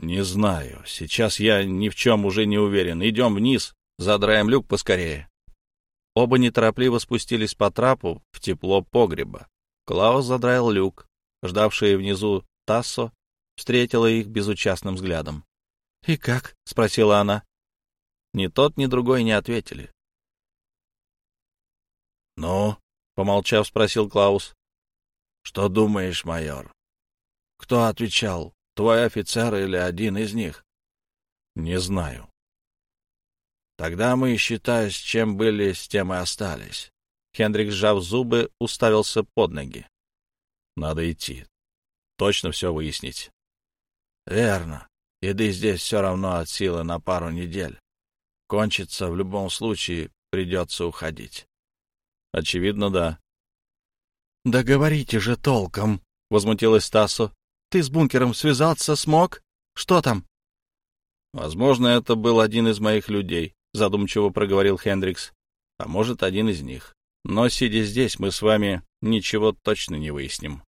«Не знаю. Сейчас я ни в чем уже не уверен. Идем вниз, задраем люк поскорее». Оба неторопливо спустились по трапу в тепло погреба. Клаус задраил люк. Ждавшие внизу Тассо встретила их безучастным взглядом. «И как?» — спросила она. Ни тот, ни другой не ответили. «Ну?» — помолчав, спросил Клаус. «Что думаешь, майор? Кто отвечал, твой офицер или один из них?» «Не знаю». «Тогда мы, считая, с чем были, с тем и остались». Хендрик, сжав зубы, уставился под ноги. «Надо идти. Точно все выяснить». «Верно. Еды здесь все равно от силы на пару недель. Кончится в любом случае, придется уходить». «Очевидно, да». «Да говорите же толком», — возмутилась Тассо. «Ты с бункером связаться смог? Что там?» «Возможно, это был один из моих людей», — задумчиво проговорил Хендрикс. «А может, один из них. Но, сидя здесь, мы с вами ничего точно не выясним.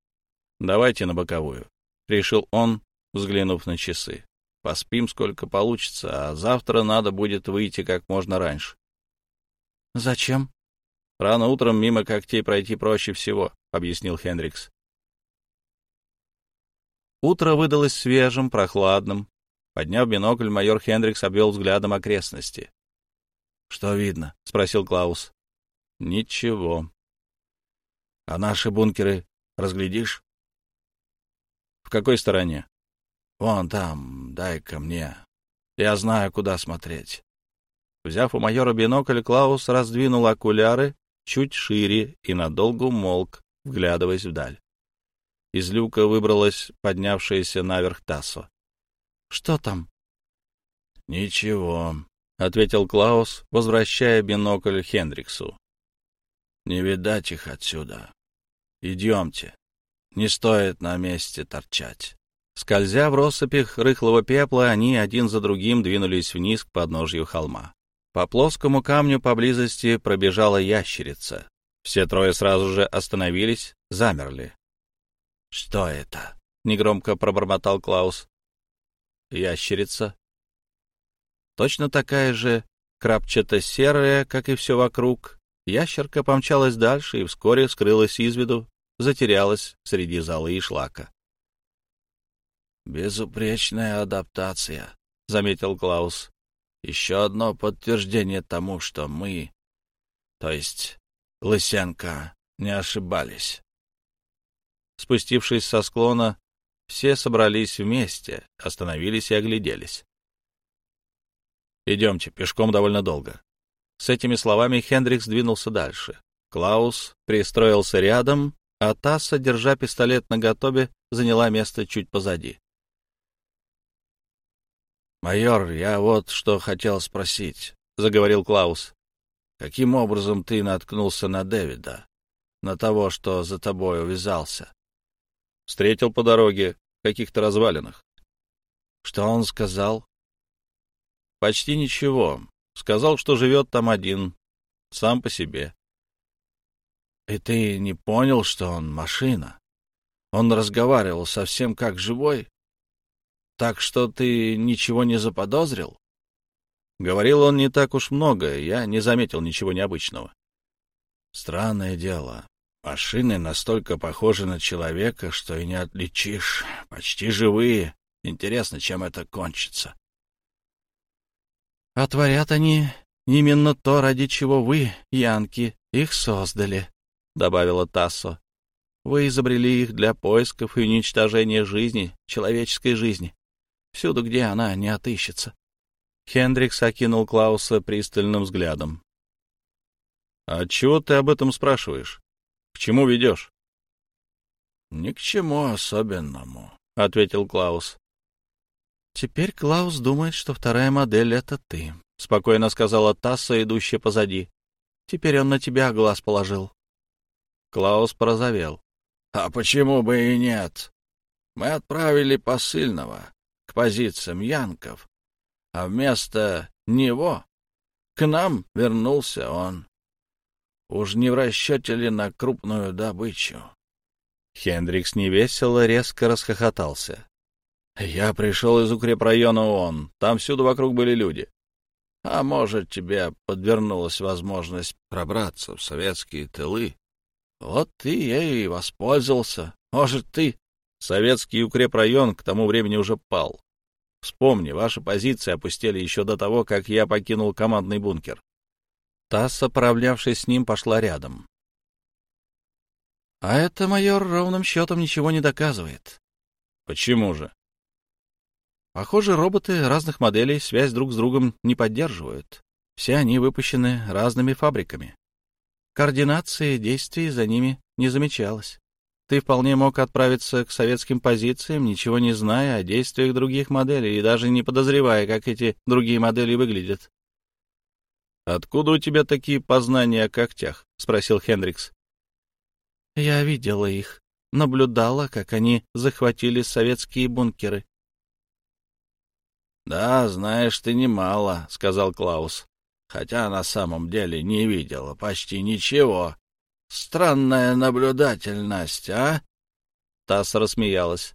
Давайте на боковую», — решил он, взглянув на часы. «Поспим, сколько получится, а завтра надо будет выйти как можно раньше». «Зачем?» «Рано утром мимо когтей пройти проще всего», — объяснил Хендрикс. Утро выдалось свежим, прохладным. Подняв бинокль, майор Хендрикс обвел взглядом окрестности. «Что видно?» — спросил Клаус. «Ничего». «А наши бункеры разглядишь?» «В какой стороне?» «Вон там, дай-ка мне. Я знаю, куда смотреть». Взяв у майора бинокль, Клаус раздвинул окуляры чуть шире и надолго умолк, вглядываясь вдаль. Из люка выбралась поднявшаяся наверх Тассо. — Что там? — Ничего, — ответил Клаус, возвращая бинокль Хендриксу. — Не видать их отсюда. Идемте. Не стоит на месте торчать. Скользя в россыпях рыхлого пепла, они один за другим двинулись вниз к подножью холма. По плоскому камню поблизости пробежала ящерица. Все трое сразу же остановились, замерли. — Что это? — негромко пробормотал Клаус. — Ящерица. Точно такая же, крапчато-серая, как и все вокруг. Ящерка помчалась дальше и вскоре скрылась из виду, затерялась среди золы и шлака. «Безупречная адаптация», — заметил Клаус. Еще одно подтверждение тому, что мы, то есть Лысенко, не ошибались. Спустившись со склона, все собрались вместе, остановились и огляделись. «Идемте, пешком довольно долго». С этими словами Хендрикс двинулся дальше. Клаус пристроился рядом, а Тасса, держа пистолет наготове, заняла место чуть позади. «Майор, я вот что хотел спросить», — заговорил Клаус. «Каким образом ты наткнулся на Дэвида, на того, что за тобой увязался?» «Встретил по дороге, в каких-то развалинах». «Что он сказал?» «Почти ничего. Сказал, что живет там один, сам по себе». «И ты не понял, что он машина? Он разговаривал совсем как живой?» Так что ты ничего не заподозрил? Говорил он не так уж много, я не заметил ничего необычного. Странное дело. Машины настолько похожи на человека, что и не отличишь. Почти живые. Интересно, чем это кончится. А творят они именно то, ради чего вы, янки, их создали, — добавила Тассо. Вы изобрели их для поисков и уничтожения жизни, человеческой жизни всюду, где она не отыщется. Хендрикс окинул Клауса пристальным взглядом. — А чего ты об этом спрашиваешь? К чему ведешь? — Ни к чему особенному, — ответил Клаус. — Теперь Клаус думает, что вторая модель — это ты, — спокойно сказала Тасса, идущая позади. — Теперь он на тебя глаз положил. Клаус порозовел. — А почему бы и нет? Мы отправили посыльного к позициям янков, а вместо него к нам вернулся он. Уж не в расчете ли на крупную добычу? Хендрикс невесело резко расхохотался. «Я пришел из укрепрайона ООН. Там всюду вокруг были люди. А может, тебе подвернулась возможность пробраться в советские тылы? Вот ты ею и воспользовался. Может, ты Советский укрепрайон к тому времени уже пал. Вспомни, ваши позиции опустили еще до того, как я покинул командный бункер. Тасса, поравнявшись с ним, пошла рядом. — А это, майор, ровным счетом ничего не доказывает. — Почему же? — Похоже, роботы разных моделей связь друг с другом не поддерживают. Все они выпущены разными фабриками. Координации действий за ними не замечалось. Ты вполне мог отправиться к советским позициям, ничего не зная о действиях других моделей и даже не подозревая, как эти другие модели выглядят. «Откуда у тебя такие познания о когтях?» — спросил Хендрикс. «Я видела их, наблюдала, как они захватили советские бункеры». «Да, знаешь ты немало», — сказал Клаус, хотя на самом деле не видела почти ничего. Странная наблюдательность, а? Тасс рассмеялась.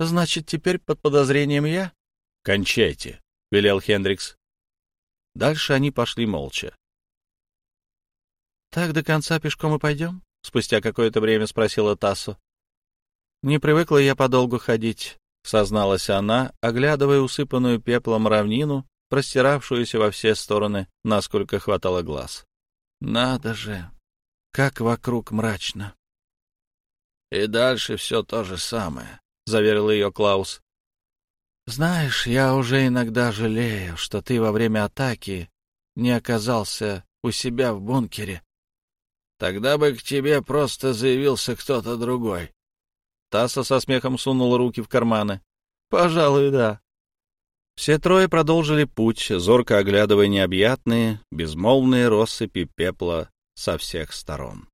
Значит, теперь под подозрением я? Кончайте, велел Хендрикс. Дальше они пошли молча. Так до конца пешком и пойдем? Спустя какое-то время спросила Тассу. Не привыкла я подолгу ходить, созналась она, оглядывая усыпанную пеплом равнину, простиравшуюся во все стороны, насколько хватало глаз. Надо же, как вокруг мрачно. — И дальше все то же самое, — заверил ее Клаус. — Знаешь, я уже иногда жалею, что ты во время атаки не оказался у себя в бункере. Тогда бы к тебе просто заявился кто-то другой. Тасса со смехом сунула руки в карманы. — Пожалуй, да. Все трое продолжили путь, зорко оглядывая необъятные, безмолвные россыпи пепла со всех сторон.